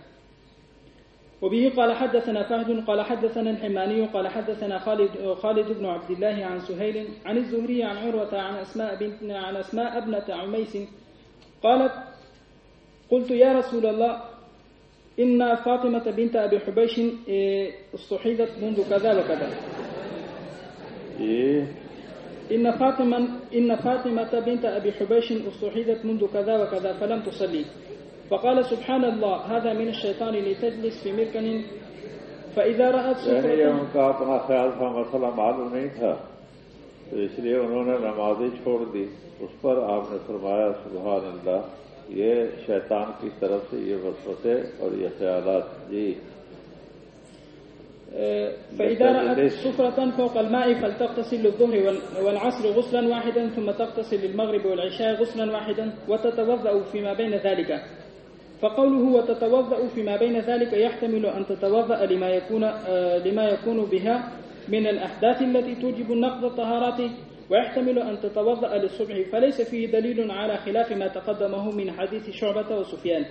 وبه قال حدثنا فهد قال حدثنا الحماني قال حدثنا خالد خالد بن عبد الله عن سهيل عن الزهري عن عروة عن أسماء بنت عن أسماء ابنة عميس قالت قلت يا رسول الله إن فاطمة بنت أبي حبيش استحيدت منذ كذا وكذا. یہ إن فاطمة إن فاطمة بنت أبي حبيش استحيدت منذ كذا وكذا فلم تصلي. فقال سبحان الله هذا من الشيطان لتجلس في مركن. فإذا رأت یہ سفرة ان کا اپنا خیال تھا مسئلہ معلوم نہیں تھا تو اس لیے انہوں نے نمازیں چھوڑ دی اس پر آپ نے فرمایا سبحان اللہ یہ شیطان کی طرف سے یہ وسوسے اور یہ خیالات جی فإذا رأت سفرة فوق الماء فلتغتسل للظهر وال- والعصر غسلا واحدا ثم تغتسل للمغرب والعشاء غسلا واحدا وتتوضأ فيما بين ذلك. فقوله وتتوضأ فيما بين ذلك يحتمل أن تتوضأ لما يكون آه، لما يكون بها من الأحداث التي توجب نقض الطهارات ويحتمل أن تتوضأ للصبح. فليس فيه دليل على خلاف ما تقدمه من حديث شعبة وسفيان.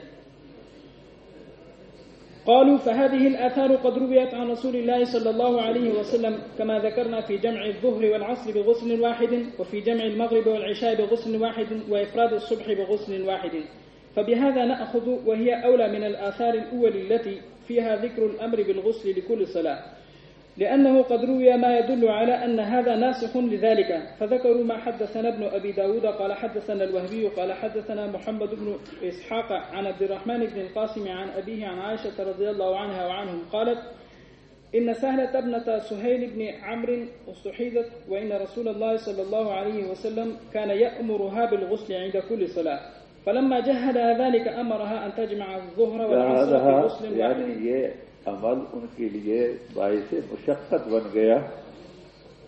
قالوا فهذه الآثار قد رويت عن رسول الله صلى الله عليه وسلم كما ذكرنا في جمع الظهر والعصر بغسل واحد وفي جمع المغرب والعشاء بغسل واحد وإفراد الصبح بغسل واحد. فبهذا نأخذ وهي أولى من الآثار الأول التي فيها ذكر الأمر بالغسل لكل صلاة. لأنه قد روي ما يدل على أن هذا ناسخ لذلك. فذكروا ما حدثنا ابن أبي داود قال حدثنا الوهبي قال حدثنا محمد بن إسحاق عن عبد الرحمن بن القاسم عن أبيه عن عائشة رضي الله عنها وعنهم قالت إن سهلة ابنة سهيل بن عمرو استحيضت وإن رسول الله صلى الله عليه وسلم كان يأمرها بالغسل عند كل صلاة. فلما جهدها ذلك أمرها أن تجمع الظهر والعصر لہذا بغسل واحد. یعنی عمل ان کے لیے باعث مشقت بن گیا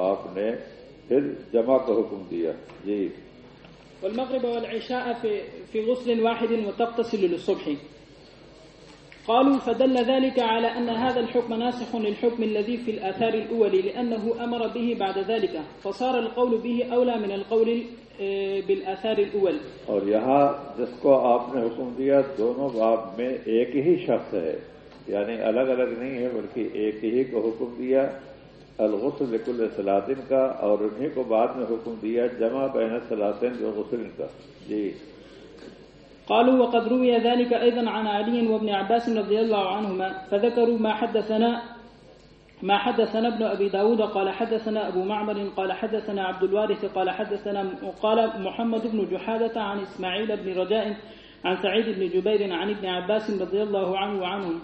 آپ نے پھر جمع کا حکم دیا جی والمغرب والعشاء في في غسل واحد وتقتصل للصبح قالوا فدل ذلك على أن هذا الحكم ناسخ للحكم الذي في الآثار الأول لأنه أمر به بعد ذلك فصار القول به أولى من القول آه، بالآثار الأول اور یہاں جس کو آپ نے حکم دیا دونوں باب میں ایک ہی شخص ہے۔ یعنی الگ الگ نہیں ہے بلکہ ایک ہی کو حکم دیا الغسل لکل سلاطن کا اور انہیں کو بعد میں حکم دیا جمع بین سلاطن جو غسل کا۔ جی۔ قالوا وقد روي ذلك أيضا عن علي وابن عباس رضي الله عنهما فذكروا ما حدثنا ما حدثنا ابن أبي داود قال حدثنا أبو معمر قال حدثنا عبد الوارث قال حدثنا قال محمد بن جحادة عن إسماعيل بن رجاء عن سعيد بن جبير عن ابن عباس رضي الله عنه وعنهم.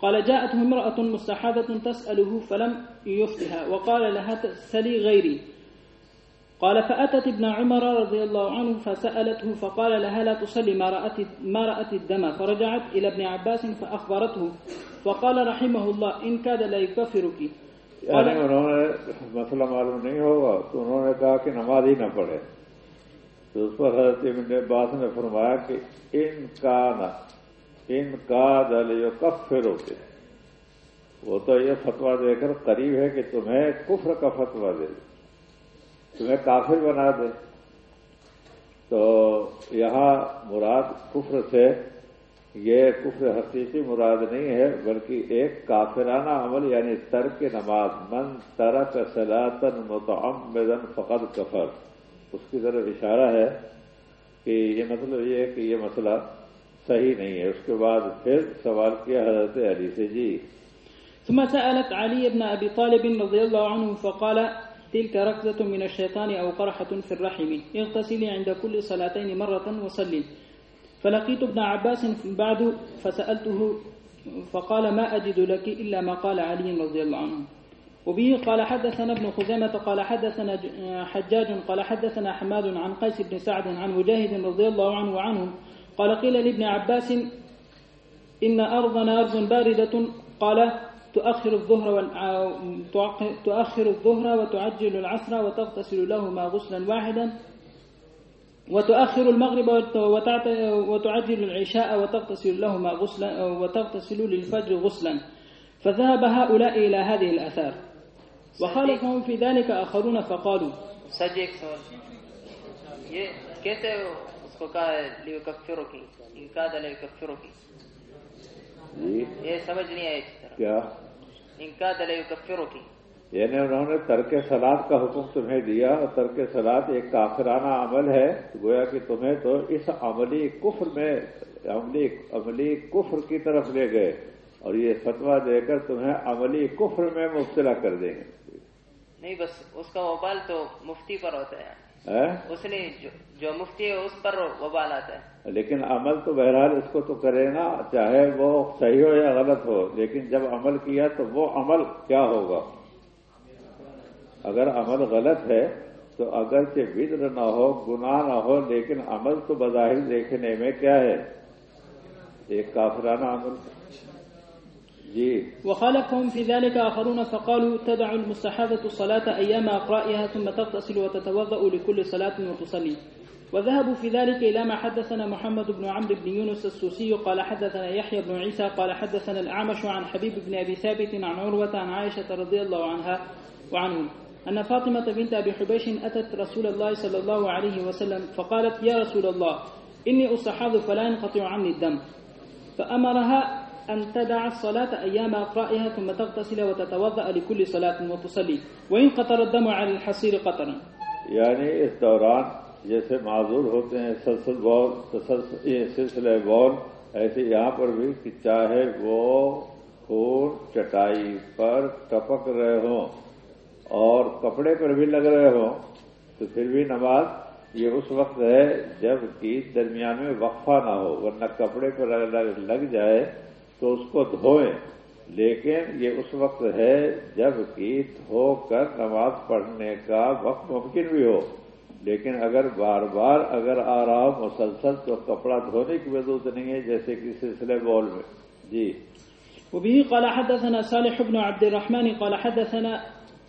قال جاءته امرأة مستحاضة تسأله فلم يفتها وقال لها سلي غيري. قال فأتت ابن عمر رضي الله عنه فسألته فقال لها لا تصلي ما رأت, ما رأت الدم؟ فرجعت إلى ابن عباس فأخبرته فقال رحمه الله إن كاد لا يكفرك. قال انہوں نے مسئلہ معلوم نہیں ہوگا تو انہوں نے کہا کہ نماز ہی نہ پڑھے۔ تو اس پر حضرت ابن عباس نے فرمایا کہ ان کا نہ ان کا دل کف ہوتے وہ تو یہ فتوا دے کر قریب ہے کہ تمہیں کفر کا فتوا دے دے۔ تمہیں کافر بنا دے۔ تو یہاں مراد کفر سے یہ کفر حقیقی مراد نہیں ہے، بلکہ ایک کافرانہ عمل یعنی ترک نماز۔ من ترک سلاطن متعمدن فقد کفر۔ اس کی طرف اشارہ ہے کہ یہ مطلب یہ ہے کہ یہ مسئلہ صحیح نہیں ہے۔ اس کے بعد پھر سوال کیا حضرت علی سے۔ جی۔ ثم سألت علي بن أبي طالب رضي الله عنه فقال تلك ركضة من الشيطان أو قرحة في الرحم. اغتسلي عند كل صلاتين مرة وصلي. فلقيت ابن عباس بعد فسألته فقال ما أجد لك إلا ما قال علي رضي الله عنه. وبه قال حدثنا ابن خزيمة قال حدثنا حجاج قال حدثنا حماد عن قيس بن سعد عن مجاهد رضي الله عنه وعنهم قال قيل لابن عباس إن أرضنا أرض باردة. قال تؤخر الظهر تعق- تؤخر الظهر وتعجل العصر وتغتسل لهما غسلا واحدا. وتؤخر المغرب وتعجل العشاء وتغتسل لهما غسلا وتغتسل للفجر غسلا. فذهب هؤلاء إلى هذه الآثار. وخالفهم في ذلك آخرون فقالوا سج ایک سوال یہ کیسے اس کو کہا ہے لیو کفروں کی یہ سمجھ نہیں آئی کیا؟ ان کا دل کفروں کی۔ یعنی انہوں نے ترک سلاد کا حکم تمہیں دیا اور ترک سلاد ایک کافرانہ عمل ہے۔ گویا کہ تمہیں تو اس عملی کفر میں عملی عملی کفر کی طرف لے گئے اور یہ فتوا دے کر تمہیں عملی کفر میں مبتلا کر دیں گے۔ نہیں بس اس کا وبال تو مفتی پر ہوتا ہے؟ اس نے جو, جو مفتی ہے اس پر وبال آتا ہے۔ لیکن عمل تو بہرحال اس کو تو کرے نا، چاہے وہ صحیح ہو یا غلط ہو، لیکن جب عمل کیا تو وہ عمل کیا ہوگا؟ اگر عمل غلط ہے تو اگرچہ بدر نہ ہو، گناہ نہ ہو، لیکن عمل تو بظاہر دیکھنے میں کیا ہے؟ ایک کافرانہ عمل۔ جی۔ وخالفهم في ذلك آخرون فقالوا تدع المستحاضة الصلاة أيام أقرائها ثم تغتسل وتتوضأ لكل صلاة وتصلي. وذهبوا في ذلك إلى ما حدثنا محمد بن عمرو بن يونس السوسي قال حدثنا يحيى بن عيسى قال حدثنا الأعمش عن حبيب بن أبي ثابت عن عروة عن عائشة رضي الله عنها وعنهم أن فاطمة بنت أبي حبيش أتت رسول الله صلى الله عليه وسلم فقالت يا رسول الله إني أستحاض فلا ينقطع عني الدم. فأمرها أن تدع الصلاة أيام أقرائها ثم تغتسل وتتوضأ لكل صلاة وتصلي وإن قطر الدم على الحصير قطرا. یعنی اس دوران جیسے معذور ہوتے ہیں، سلسل بول تسلسل، یہ سلسلہ بول ایسے یہاں پر بھی کہ چاہے وہ خون چٹائی پر ٹپک رہے ہوں اور کپڑے پر بھی لگ رہے ہوں تو پھر بھی نماز یہ اس وقت ہے جبکہ درمیان میں وقفہ نہ ہو، ورنہ کپڑے پر لگ جائے تو اس کو دھوئیں۔ لیکن یہ اس وقت ہے جبکہ دھو کر نماز پڑھنے کا وقت ممکن بھی ہو۔ لیکن اگر بار بار اگر آ رہا ہو مسلسل تو کپڑا دھونے کی ضرورت نہیں ہے، جیسے کہ سلسلے بول میں۔ جی۔ وبه قال حدثنا صالح بن عبد الرحمن، قال حدثنا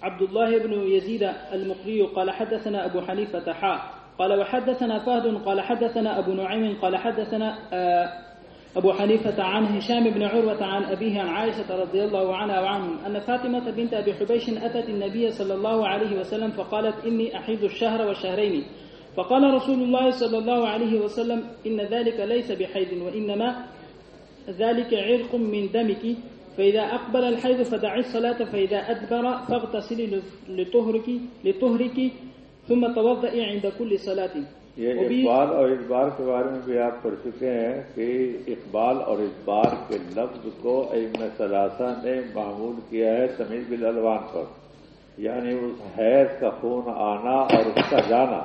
عبد الله بن يزيد المقري قال حدثنا أبو حنيفة حا قال وحدثنا فهد قال حدثنا أبو نعيم قال حدثنا آه أبو حنيفة عن هشام بن عروة عن أبيه عن عائشة رضي الله عنها وعنهم أن فاطمة بنت أبي حبيش أتت النبي صلى الله عليه وسلم فقالت إني أحيض الشهر والشهرين. فقال رسول الله صلى الله عليه وسلم إن ذلك ليس بحيض وإنما ذلك عرق من دمك. فإذا أقبل الحيض فدعي الصلاة فإذا أدبر فاغتسلي لطهرك لطهرك ثم توضئي عند كل صلاة. یہ اقبال اور اقبال کے بارے میں بھی آپ پڑھ چکے ہیں کہ اقبال اور اقبال کے لفظ کو ام ثلاثہ نے معمول کیا ہے تمیز بالالوان پر۔ یعنی اس حیض کا خون آنا اور اس کا جانا۔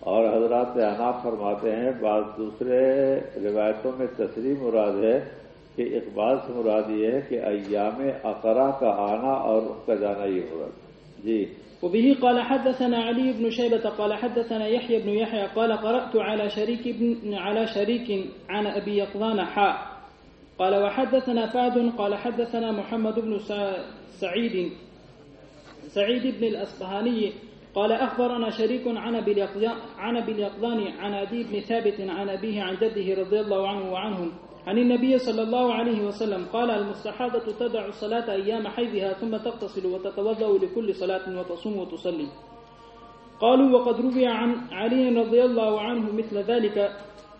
اور حضرات انا فرماتے ہیں بعض دوسرے روایتوں میں تصریح مراد ہے کہ اقبال سے مراد یہ ہے کہ ایام اقرا کا آنا اور اس کا جانا یہ مراد جی۔ وبه قال حدثنا علي بن شيبة قال حدثنا يحيى بن يحيى قال قرأت على شريك بن على شريك عن أبي يقظان حاء قال وحدثنا فهد قال حدثنا محمد بن سع- سعيد سعيد بن الأصبهاني قال أخبرنا شريك عن أبي اليقظان عن أبي اليقظان عن أبي بن ثابت عن أبيه عن جده رضي الله عنه وعنهم. عن النبي صلى الله عليه وسلم قال المستحاضة تدع الصلاة أيام حيضها ثم تغتسل وتتوضأ لكل صلاة وتصوم وتصلي. قالوا وقد روي عن علي رضي الله عنه مثل ذلك.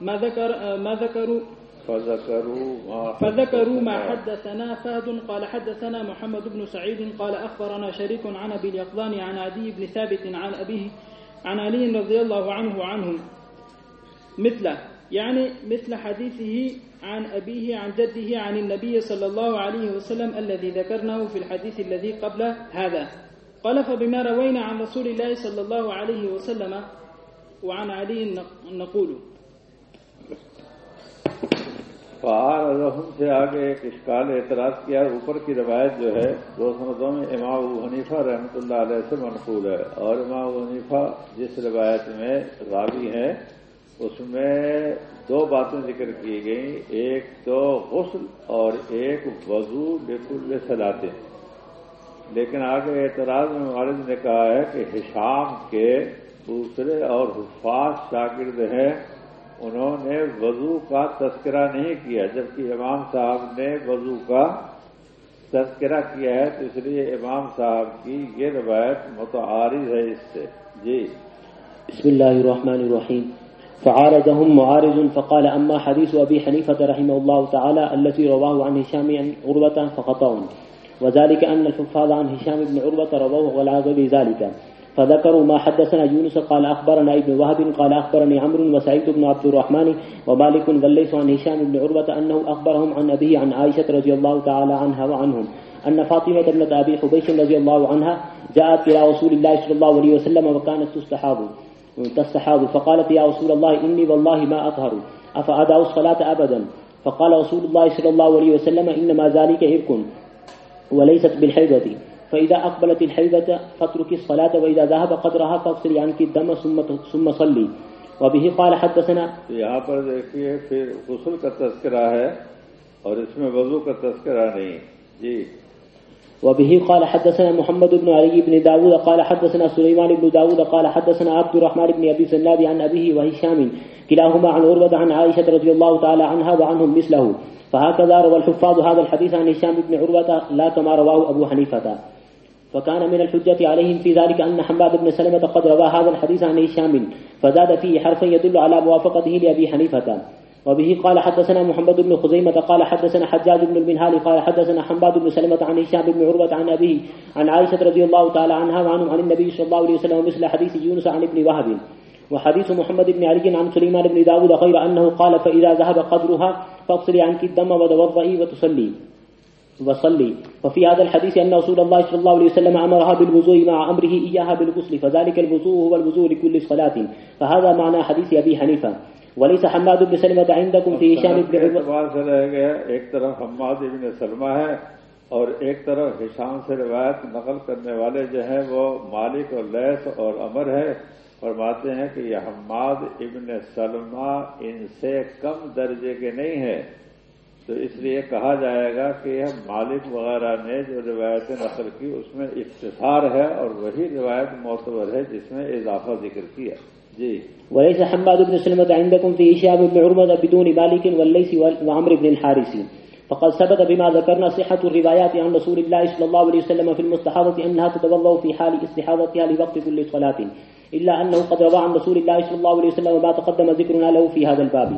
ما ذكر ما ذكروا فذكروا ما فذكروا ما حدثنا فهد قال حدثنا محمد بن سعيد قال أخبرنا شريك عن أبي اليقظان عن عدي بن ثابت عن أبيه عن علي رضي الله عنه وعنهم. مثله يعني مثل حديثه عن أبيه، عن جده، عن النبي صلى الله عليه وسلم الذي ذكرناه في الحديث الذي قبل هذا. قال فبما روينا عن رسول الله صلى الله عليه وسلم وعن علي نقول فعال سے آگے ایک اشکال اعتراض کیا، اوپر کی روایت جو ہے، دو سندوں میں امام ابو حنیفہ رحمۃ اللہ علیہ سے منقول ہے اور امام ابو حنیفہ جس روایت میں راوی ہیں اس میں دو باتیں ذکر کی گئیں، ایک تو غسل اور ایک وضو بالکل سلاتے لیکن آگے اعتراض میں والد نے کہا ہے کہ ہشام کے دوسرے اور حفاظ شاگرد ہیں، انہوں نے وضو کا تذکرہ نہیں کیا، جبکہ امام صاحب نے وضو کا تذکرہ کیا ہے، تو اس لیے امام صاحب کی یہ روایت متعارض ہے اس سے۔ جی۔ بسم الله الرحمن الرحيم فعارضهم معارض فقال أما حديث أبي حنيفة رحمه الله تعالى التي رواه عن هشام عن عروة فخطأ وذلك أن الحفاظ عن هشام بن عروة رواه ولا غير ذلك فذكروا ما حدثنا يونس قال أخبرنا ابن وهب قال أخبرني عمرو وسعيد بن عبد الرحمن ومالك والليث عن هشام بن عروة أنه أخبرهم عن أبيه عن عائشة رضي الله تعالى عنها وعنهم. أن فاطمة ابنة أبي حبيش رضي الله عنها جاءت إلى رسول الله صلى الله عليه وسلم وكانت تستحاض. تستحاض. فقالت يا رسول الله، إني والله ما أطهر. أفأدع الصلاة أبدا؟ فقال رسول الله صلى الله عليه وسلم، إنما ذلك عرق وليست بالحيضة. فإذا أقبلت الحيضة فاترك الصلاة، وإذا ذهب قدرها فاغسلي عنك الدم ثم ثم صلي. وبه قال حدثنا یہاں پر دیکھیے، پھر غسل کا تذکرہ ہے اور اس میں وضو کا تذکرہ نہیں۔ جی۔ وبه قال حدثنا محمد بن علي بن داود قال حدثنا سليمان بن داود قال حدثنا عبد الرحمن بن أبي زناد عن أبيه وهشام كلاهما عن عروة عن عائشة رضي الله تعالى عنها وعنهم مثله. فهكذا روى الحفاظ هذا الحديث عن هشام بن عروة لا كما رواه أبو حنيفة. فكان من الحجة عليهم في ذلك أن حماد بن سلمة قد روى هذا الحديث عن هشام فزاد فيه حرفا يدل على موافقته لأبي حنيفة. وبه قال حدثنا محمد بن خزيمة قال حدثنا حجاج بن المنهال قال حدثنا حماد بن سلمة عن هشام بن عروة عن أبيه عن عائشة رضي الله تعالى عنها وعنهم عن النبي صلى الله عليه وسلم مثل حديث يونس عن ابن وهب. وحديث محمد بن علي عن سليمان بن داود غير أنه قال فإذا ذهب قدرها فاغسلي عنك الدم وتوضئي وتصلي. وصلي. وفي هذا الحديث أن رسول الله صلى الله عليه وسلم أمرها بالوضوء مع أمره إياها بالغسل فذلك الوضوء هو الوضوء لكل صلاة. فهذا معنى حديث أبي حنيفة. وليس حماد بن سلمة عندكم في هشام بن عروة سے رہ گیا ایک طرف حماد ابن سلمہ ہے اور ایک طرف ہشام سے روایت نقل کرنے والے جو ہیں وہ مالک اور لیس اور امر ہے۔ فرماتے ہیں کہ یہ حماد ابن سلمہ ان سے کم درجے کے نہیں ہے۔ تو اس لیے کہا جائے گا کہ یہ مالک وغیرہ نے جو روایتیں نقل کی اس میں اختصار ہے اور وہی روایت معتبر ہے جس میں اضافہ ذکر کیا۔ وليس حماد بن سلمة عندكم في هشام بن عروة بدون مالك والليث وعمر بن الحارث فقد ثبت بما ذكرنا صحة الروايات عن رسول الله صلى الله عليه وسلم في المستحاضة أنها تتوضأ في حال استحاضتها لوقت كل صلاة إلا أنه قد روى عن رسول الله صلى الله عليه وسلم ما تقدم ذكرنا له في هذا الباب.